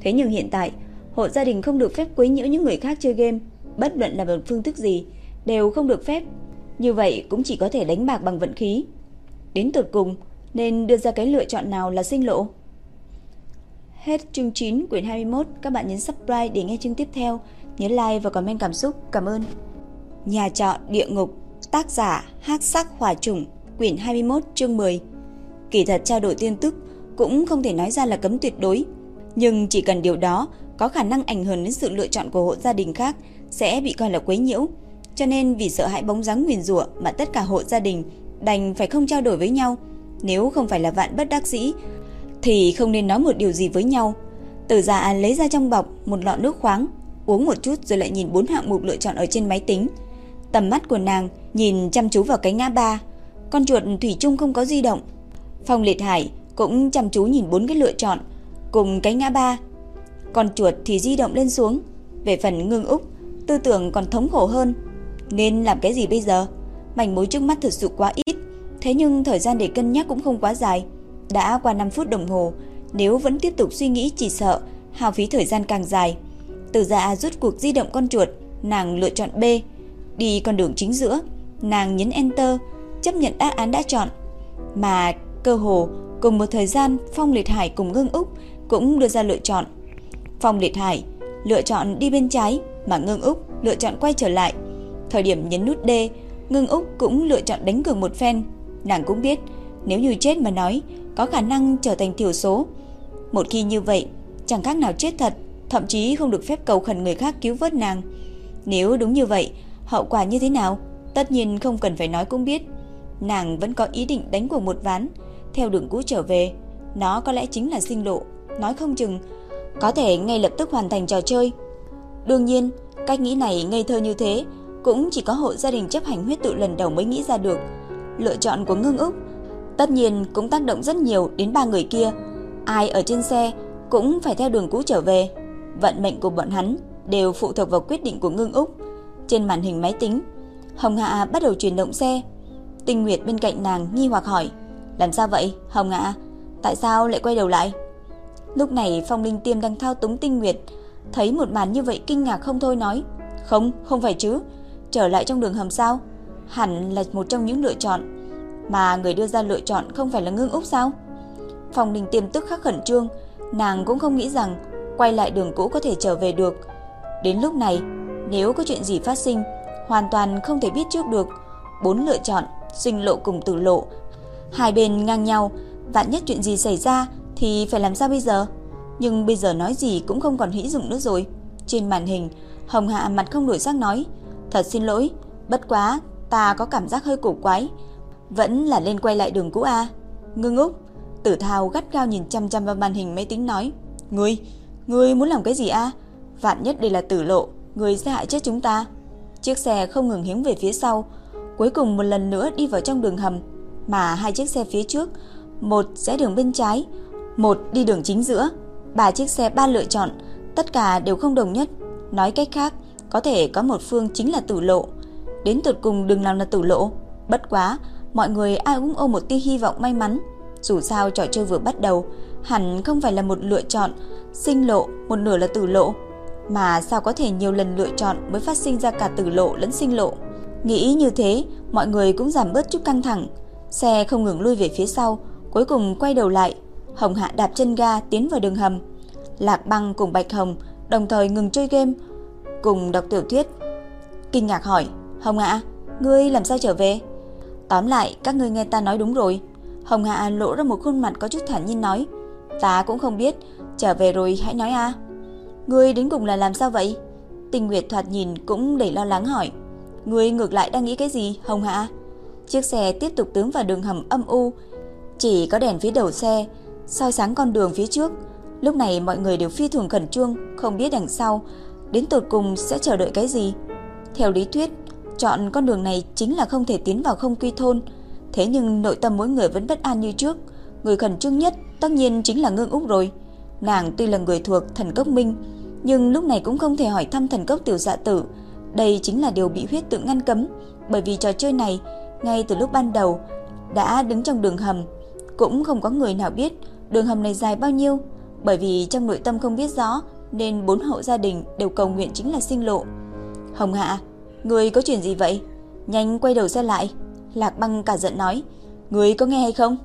Thế nhưng hiện tại, hộ gia đình không được phép quấy nhiễu những người khác chơi game, bất luận là bằng phương thức gì, đều không được phép. Như vậy cũng chỉ có thể đánh bạc bằng vận khí. Đến tột cùng, nên đưa ra cái lựa chọn nào là sinh lộ? Hết chương 9 quyển 21, các bạn nhấn subscribe để nghe chương tiếp theo, nhớ like và comment cảm xúc. Cảm ơn. Nhà trọ địa ngục, tác giả Hắc Sắc Hỏa Trùng, quyển 21 chương 10. Kỳ thật trao đổi tin tức cũng không thể nói ra là cấm tuyệt đối, nhưng chỉ cần điều đó có khả năng ảnh hưởng đến sự lựa chọn của hộ gia đình khác sẽ bị coi là quấy nhiễu. Cho nên vì sợ hãi bóng dáng nguyền rủa mà tất cả hộ gia đình đành phải không trao đổi với nhau. Nếu không phải là vạn bất đắc dĩ thì không nên nói một điều gì với nhau. từ già à, lấy ra trong bọc một lọ nước khoáng, uống một chút rồi lại nhìn bốn hạng mục lựa chọn ở trên máy tính. Tầm mắt của nàng nhìn chăm chú vào cái ngã ba, con chuột thủy chung không có di động. Phong Liệt Hải cũng chăm chú nhìn bốn cái lựa chọn cùng cái ngã ba. Con chuột thì di động lên xuống. Về phần Ngưng Úc, tư tưởng còn thống khổ hơn. Nên làm cái gì bây giờ? Mảnh mối trước mắt thực sự quá ít, thế nhưng thời gian để cân nhắc cũng không quá dài. Đã qua 5 phút đồng hồ, nếu vẫn tiếp tục suy nghĩ chỉ sợ hao phí thời gian càng dài. Từ ra rút cuộc di động con chuột, nàng lựa chọn B, đi con đường chính giữa, nàng nhấn enter, chấp nhận đáp án đã chọn. Mà cơ hồ cùng một thời gian Phong Liệt Hải cùng Ngưng Úc cũng đưa ra lựa chọn. Phong Liệt Hải lựa chọn đi bên trái mà Ngưng Úc lựa chọn quay trở lại. Thời điểm nhấn nút D, Ngưng Úc cũng lựa chọn đánh cược một phen. Nàng cũng biết, nếu như chết mà nói, có khả năng trở thành thiểu số. Một khi như vậy, chẳng khác nào chết thật, thậm chí không được phép cầu khẩn người khác cứu vớt nàng. Nếu đúng như vậy, hậu quả như thế nào? Tất nhiên không cần phải nói cũng biết. Nàng vẫn có ý định đánh cuộc một ván, theo đường cũ trở về. Nó có lẽ chính là sinh lộ, nói không chừng, có thể ngay lập tức hoàn thành trò chơi. Đương nhiên, cách nghĩ này ngây thơ như thế, cũng chỉ có hộ gia đình chấp hành huyết tự lần đầu mới nghĩ ra được. Lựa chọn của Ngưng Úc tất nhiên cũng tác động rất nhiều đến ba người kia. Ai ở trên xe cũng phải theo đường cũ trở về. Vận mệnh của bọn hắn đều phụ thuộc vào quyết định của Ngưng Úc. Trên màn hình máy tính, Hồng Hạ bắt đầu chuyển động xe. Tinh Nguyệt bên cạnh nàng nghi hoặc hỏi, làm sao vậy, Hồng Hạ? Tại sao lại quay đầu lại? Lúc này Phong Linh Tiêm đang thao túng Tinh Nguyệt, thấy một màn như vậy kinh ngạc không thôi nói, không, không phải chứ, trở lại trong đường hầm sao? Hẳn là một trong những lựa chọn, mà người đưa ra lựa chọn không phải là Ngưng Úc sao? Phong Linh Tiêm tức khắc khẩn trương, nàng cũng không nghĩ rằng quay lại đường cũ có thể trở về được. Đến lúc này, nếu có chuyện gì phát sinh, hoàn toàn không thể biết trước được. Bốn lựa chọn, sinh lộ cùng tử lộ. Hai bên ngang nhau, vạn nhất chuyện gì xảy ra thì phải làm sao bây giờ? Nhưng bây giờ nói gì cũng không còn hữu dụng nữa rồi. Trên màn hình, Hồng Hạ mặt không đổi sắc nói, thật xin lỗi, bất quá, ta có cảm giác hơi cổ quái. Vẫn là lên quay lại đường cũ A. Ngưng Úc, Tử Thao gắt gao nhìn chăm chăm vào màn hình máy tính nói, Ngươi, ngươi muốn làm cái gì A? Vạn nhất đây là tử lộ, ngươi sẽ hại chết chúng ta. Chiếc xe không ngừng hướng về phía sau, cuối cùng một lần nữa đi vào trong đường hầm, mà hai chiếc xe phía trước, một rẽ đường bên trái, một đi đường chính giữa, ba chiếc xe ba lựa chọn, tất cả đều không đồng nhất. Nói cách khác, có thể có một phương chính là tử lộ. Đến tuyệt cùng đường nào là tử lộ. Bất quá, mọi người ai cũng ôm một tia hy vọng may mắn. Dù sao trò chơi vừa bắt đầu, hẳn không phải là một lựa chọn, sinh lộ, một nửa là tử lộ. Mà sao có thể nhiều lần lựa chọn mới phát sinh ra cả tử lộ lẫn sinh lộ. Nghĩ như thế, mọi người cũng giảm bớt chút căng thẳng. Xe không ngừng lui về phía sau, cuối cùng quay đầu lại. Hồng Hạ đạp chân ga tiến vào đường hầm. Lạc Băng cùng Bạch Hồng đồng thời ngừng chơi game, cùng đọc tiểu thuyết. Kinh ngạc hỏi, Hồng Hạ, ngươi làm sao trở về? Tóm lại, các ngươi nghe ta nói đúng rồi. Hồng Hạ lộ ra một khuôn mặt có chút thản nhiên nói, ta cũng không biết, trở về rồi hãy nói a. Ngươi đến cùng là làm sao vậy? Tình Nguyệt thoạt nhìn cũng đầy lo lắng hỏi. Ngươi ngược lại đang nghĩ cái gì, Hồng Hạ? Chiếc xe tiếp tục tiến vào đường hầm âm u, chỉ có đèn phía đầu xe soi sáng con đường phía trước. Lúc này mọi người đều phi thường khẩn trương, không biết đằng sau đến tột cùng sẽ chờ đợi cái gì. Theo lý thuyết, chọn con đường này chính là không thể tiến vào không quy thôn, thế nhưng nội tâm mỗi người vẫn bất an như trước. Người khẩn trương nhất tất nhiên chính là Ngưng Úc rồi. Nàng tuy là người thuộc thần cốc minh, nhưng lúc này cũng không thể hỏi thăm thần cốc tiểu dạ tử. Đây chính là điều bị huyết tự ngăn cấm, bởi vì trò chơi này ngay từ lúc ban đầu đã đứng trong đường hầm, cũng không có người nào biết đường hầm này dài bao nhiêu, bởi vì trong nội tâm không biết rõ nên bốn hộ gia đình đều cầu nguyện chính là sinh lộ. Hồng Hạ, người có chuyện gì vậy? Nhanh quay đầu xe lại. Lạc Băng cả giận nói, người có nghe hay không?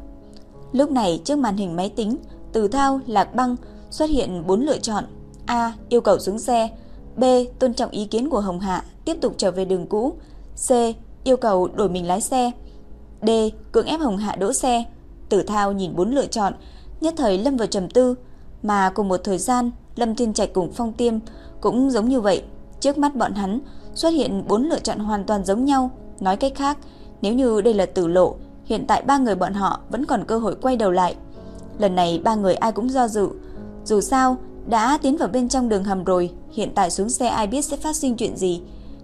Lúc này trước màn hình máy tính, Từ Thao, Lạc Băng xuất hiện bốn lựa chọn. A. Yêu cầu xuống xe. B. Tôn trọng ý kiến của Hồng Hạ, tiếp tục trở về đường cũ. C. Yêu cầu đổi mình lái xe. D. Cưỡng ép Hồng Hạ đỗ xe. Tử Thao nhìn bốn lựa chọn, nhất thời lâm vào trầm tư, mà cùng một thời gian, Lâm Thiên Trạch cùng Phong Tiêm cũng giống như vậy. Trước mắt bọn hắn xuất hiện bốn lựa chọn hoàn toàn giống nhau, nói cách khác, nếu như đây là tử lộ, hiện tại ba người bọn họ vẫn còn cơ hội quay đầu lại. Lần này ba người ai cũng do dự, dù sao đã tiến vào bên trong đường hầm rồi, hiện tại xuống xe ai biết sẽ phát sinh chuyện gì.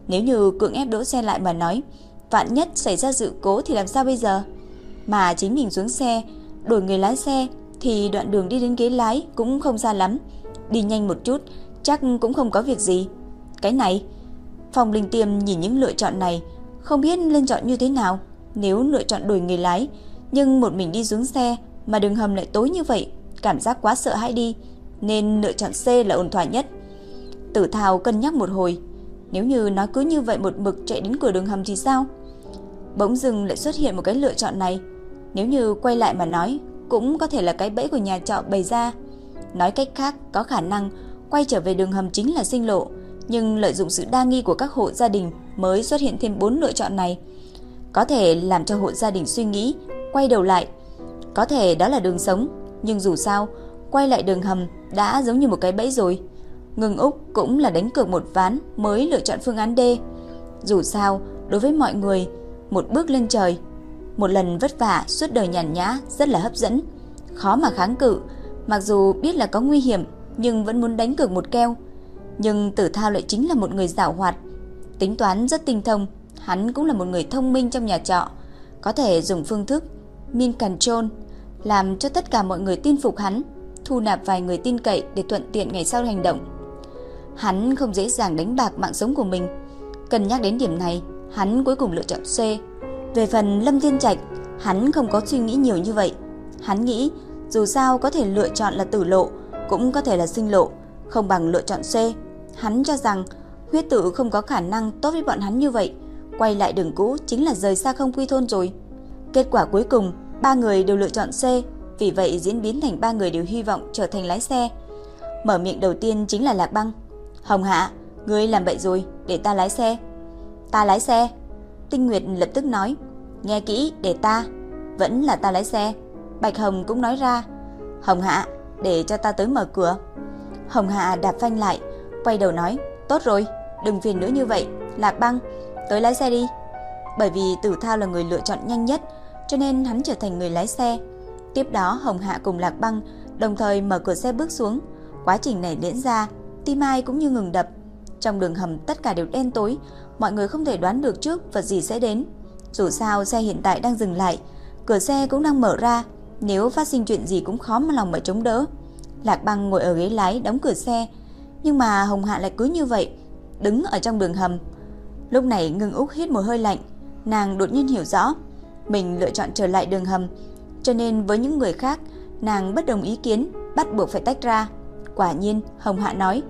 Nếu như cưỡng ép đỗ xe lại mà nói, vạn nhất xảy ra sự cố thì làm sao bây giờ? Mà chính mình xuống xe, đổi người lái xe thì đoạn đường đi đến ghế lái cũng không xa lắm. Đi nhanh một chút, chắc cũng không có việc gì. Cái này, phòng Linh Tiêm nhìn những lựa chọn này, không biết nên chọn như thế nào. Nếu lựa chọn đổi người lái, nhưng một mình đi xuống xe mà đường hầm lại tối như vậy, cảm giác quá sợ hãi đi, nên lựa chọn C là ổn thỏa nhất. Tử Thao cân nhắc một hồi, nếu như nó cứ như vậy một mực chạy đến cửa đường hầm thì sao? Bỗng dưng lại xuất hiện một cái lựa chọn này, nếu như quay lại mà nói, cũng có thể là cái bẫy của nhà trọ bày ra. Nói cách khác, có khả năng quay trở về đường hầm chính là sinh lộ, nhưng lợi dụng sự đa nghi của các hộ gia đình mới xuất hiện thêm bốn lựa chọn này. Có thể làm cho hộ gia đình suy nghĩ, quay đầu lại. Có thể đó là đường sống, nhưng dù sao, quay lại đường hầm đã giống như một cái bẫy rồi. Ngừng Úc cũng là đánh cược một ván mới lựa chọn phương án D. Dù sao, đối với mọi người, một bước lên trời một lần vất vả suốt đời nhàn nhã rất là hấp dẫn, khó mà kháng cự, mặc dù biết là có nguy hiểm nhưng vẫn muốn đánh cược một keo. Nhưng Tử Thao lại chính là một người giàu hoạt, tính toán rất tinh thông, hắn cũng là một người thông minh trong nhà trọ, có thể dùng phương thức min control làm cho tất cả mọi người tin phục hắn, thu nạp vài người tin cậy để thuận tiện ngày sau hành động. Hắn không dễ dàng đánh bạc mạng sống của mình. Cần nhắc đến điểm này, hắn cuối cùng lựa chọn C. Về phần Lâm Thiên Trạch, hắn không có suy nghĩ nhiều như vậy. Hắn nghĩ dù sao có thể lựa chọn là tử lộ, cũng có thể là sinh lộ, không bằng lựa chọn C. Hắn cho rằng huyết tự không có khả năng tốt với bọn hắn như vậy, quay lại đường cũ chính là rời xa không quy thôn rồi. Kết quả cuối cùng, ba người đều lựa chọn C, vì vậy diễn biến thành ba người đều hy vọng trở thành lái xe. Mở miệng đầu tiên chính là Lạc Băng. Hồng Hạ, ngươi làm vậy rồi, để ta lái xe. Ta lái xe. Tinh Nguyệt lập tức nói, nghe kỹ, để ta. Vẫn là ta lái xe. Bạch Hồng cũng nói ra, Hồng Hạ, để cho ta tới mở cửa. Hồng Hạ đạp phanh lại, quay đầu nói, tốt rồi, đừng phiền nữa như vậy, Lạc Băng, tới lái xe đi. Bởi vì Tử Thao là người lựa chọn nhanh nhất, cho nên hắn trở thành người lái xe. Tiếp đó Hồng Hạ cùng Lạc Băng đồng thời mở cửa xe bước xuống. Quá trình này diễn ra, tim ai cũng như ngừng đập. Trong đường hầm tất cả đều đen tối, mọi người không thể đoán được trước vật gì sẽ đến. Dù sao xe hiện tại đang dừng lại, cửa xe cũng đang mở ra, nếu phát sinh chuyện gì cũng khó mà lòng mà chống đỡ. Lạc Băng ngồi ở ghế lái đóng cửa xe, nhưng mà Hồng Hạ lại cứ như vậy, đứng ở trong đường hầm. Lúc này ngưng úc hít một hơi lạnh, nàng đột nhiên hiểu rõ, mình lựa chọn trở lại đường hầm, cho nên với những người khác, nàng bất đồng ý kiến, bắt buộc phải tách ra. Quả nhiên, Hồng Hạ nói,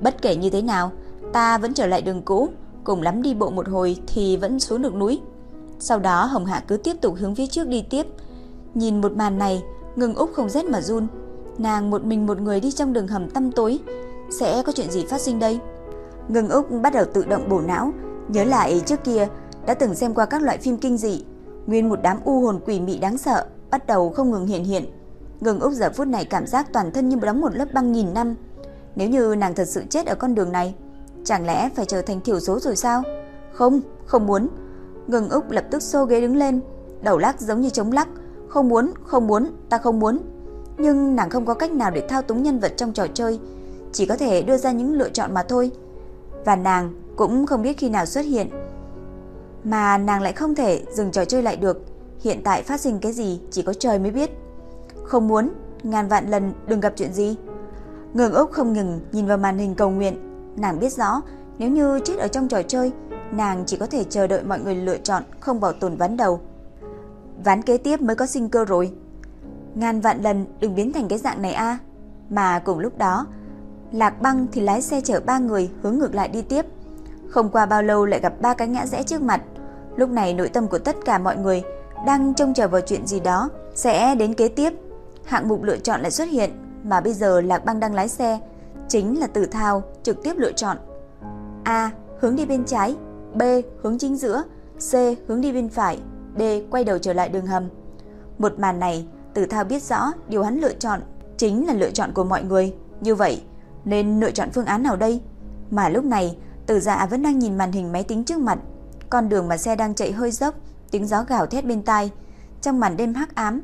bất kể như thế nào, ta vẫn trở lại đường cũ, cùng lắm đi bộ một hồi thì vẫn xuống được núi. Sau đó Hồng Hạ cứ tiếp tục hướng phía trước đi tiếp. Nhìn một màn này, ngừng Úc không rét mà run. Nàng một mình một người đi trong đường hầm tăm tối, sẽ có chuyện gì phát sinh đây? Ngừng Úc bắt đầu tự động bổ não, nhớ lại trước kia đã từng xem qua các loại phim kinh dị, nguyên một đám u hồn quỷ mị đáng sợ bắt đầu không ngừng hiện hiện. Ngừng Úc giờ phút này cảm giác toàn thân như đóng một lớp băng nghìn năm. Nếu như nàng thật sự chết ở con đường này, chẳng lẽ phải trở thành thiểu số rồi sao? Không, không muốn. Ngừng Úc lập tức xô ghế đứng lên, đầu lắc giống như chống lắc. Không muốn, không muốn, ta không muốn. Nhưng nàng không có cách nào để thao túng nhân vật trong trò chơi, chỉ có thể đưa ra những lựa chọn mà thôi. Và nàng cũng không biết khi nào xuất hiện. Mà nàng lại không thể dừng trò chơi lại được. Hiện tại phát sinh cái gì chỉ có trời mới biết. Không muốn, ngàn vạn lần đừng gặp chuyện gì. Ngừng Úc không ngừng nhìn vào màn hình cầu nguyện. Nàng biết rõ, nếu như chết ở trong trò chơi, nàng chỉ có thể chờ đợi mọi người lựa chọn không bảo tồn ván đầu. Ván kế tiếp mới có sinh cơ rồi. Ngàn vạn lần đừng biến thành cái dạng này a. Mà cùng lúc đó, Lạc Băng thì lái xe chở ba người hướng ngược lại đi tiếp. Không qua bao lâu lại gặp ba cái ngã rẽ trước mặt. Lúc này nội tâm của tất cả mọi người đang trông chờ vào chuyện gì đó sẽ đến kế tiếp. Hạng mục lựa chọn lại xuất hiện, mà bây giờ Lạc Băng đang lái xe, chính là Tử Thao trực tiếp lựa chọn. A. Hướng đi bên trái, B. Hướng chính giữa, C. Hướng đi bên phải, D. Quay đầu trở lại đường hầm. Một màn này, Tử Thao biết rõ điều hắn lựa chọn chính là lựa chọn của mọi người. Như vậy, nên lựa chọn phương án nào đây? Mà lúc này, Tử Dạ vẫn đang nhìn màn hình máy tính trước mặt, con đường mà xe đang chạy hơi dốc, tiếng gió gào thét bên tai. Trong màn đêm hắc ám,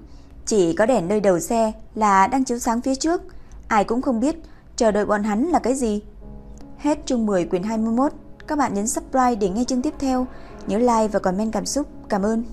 chỉ có đèn nơi đầu xe là đang chiếu sáng phía trước, ai cũng không biết chờ đợi bọn hắn là cái gì. Hết chương 10 quyển 21. Các bạn nhấn subscribe để nghe chương tiếp theo, nhớ like và comment cảm xúc. Cảm ơn.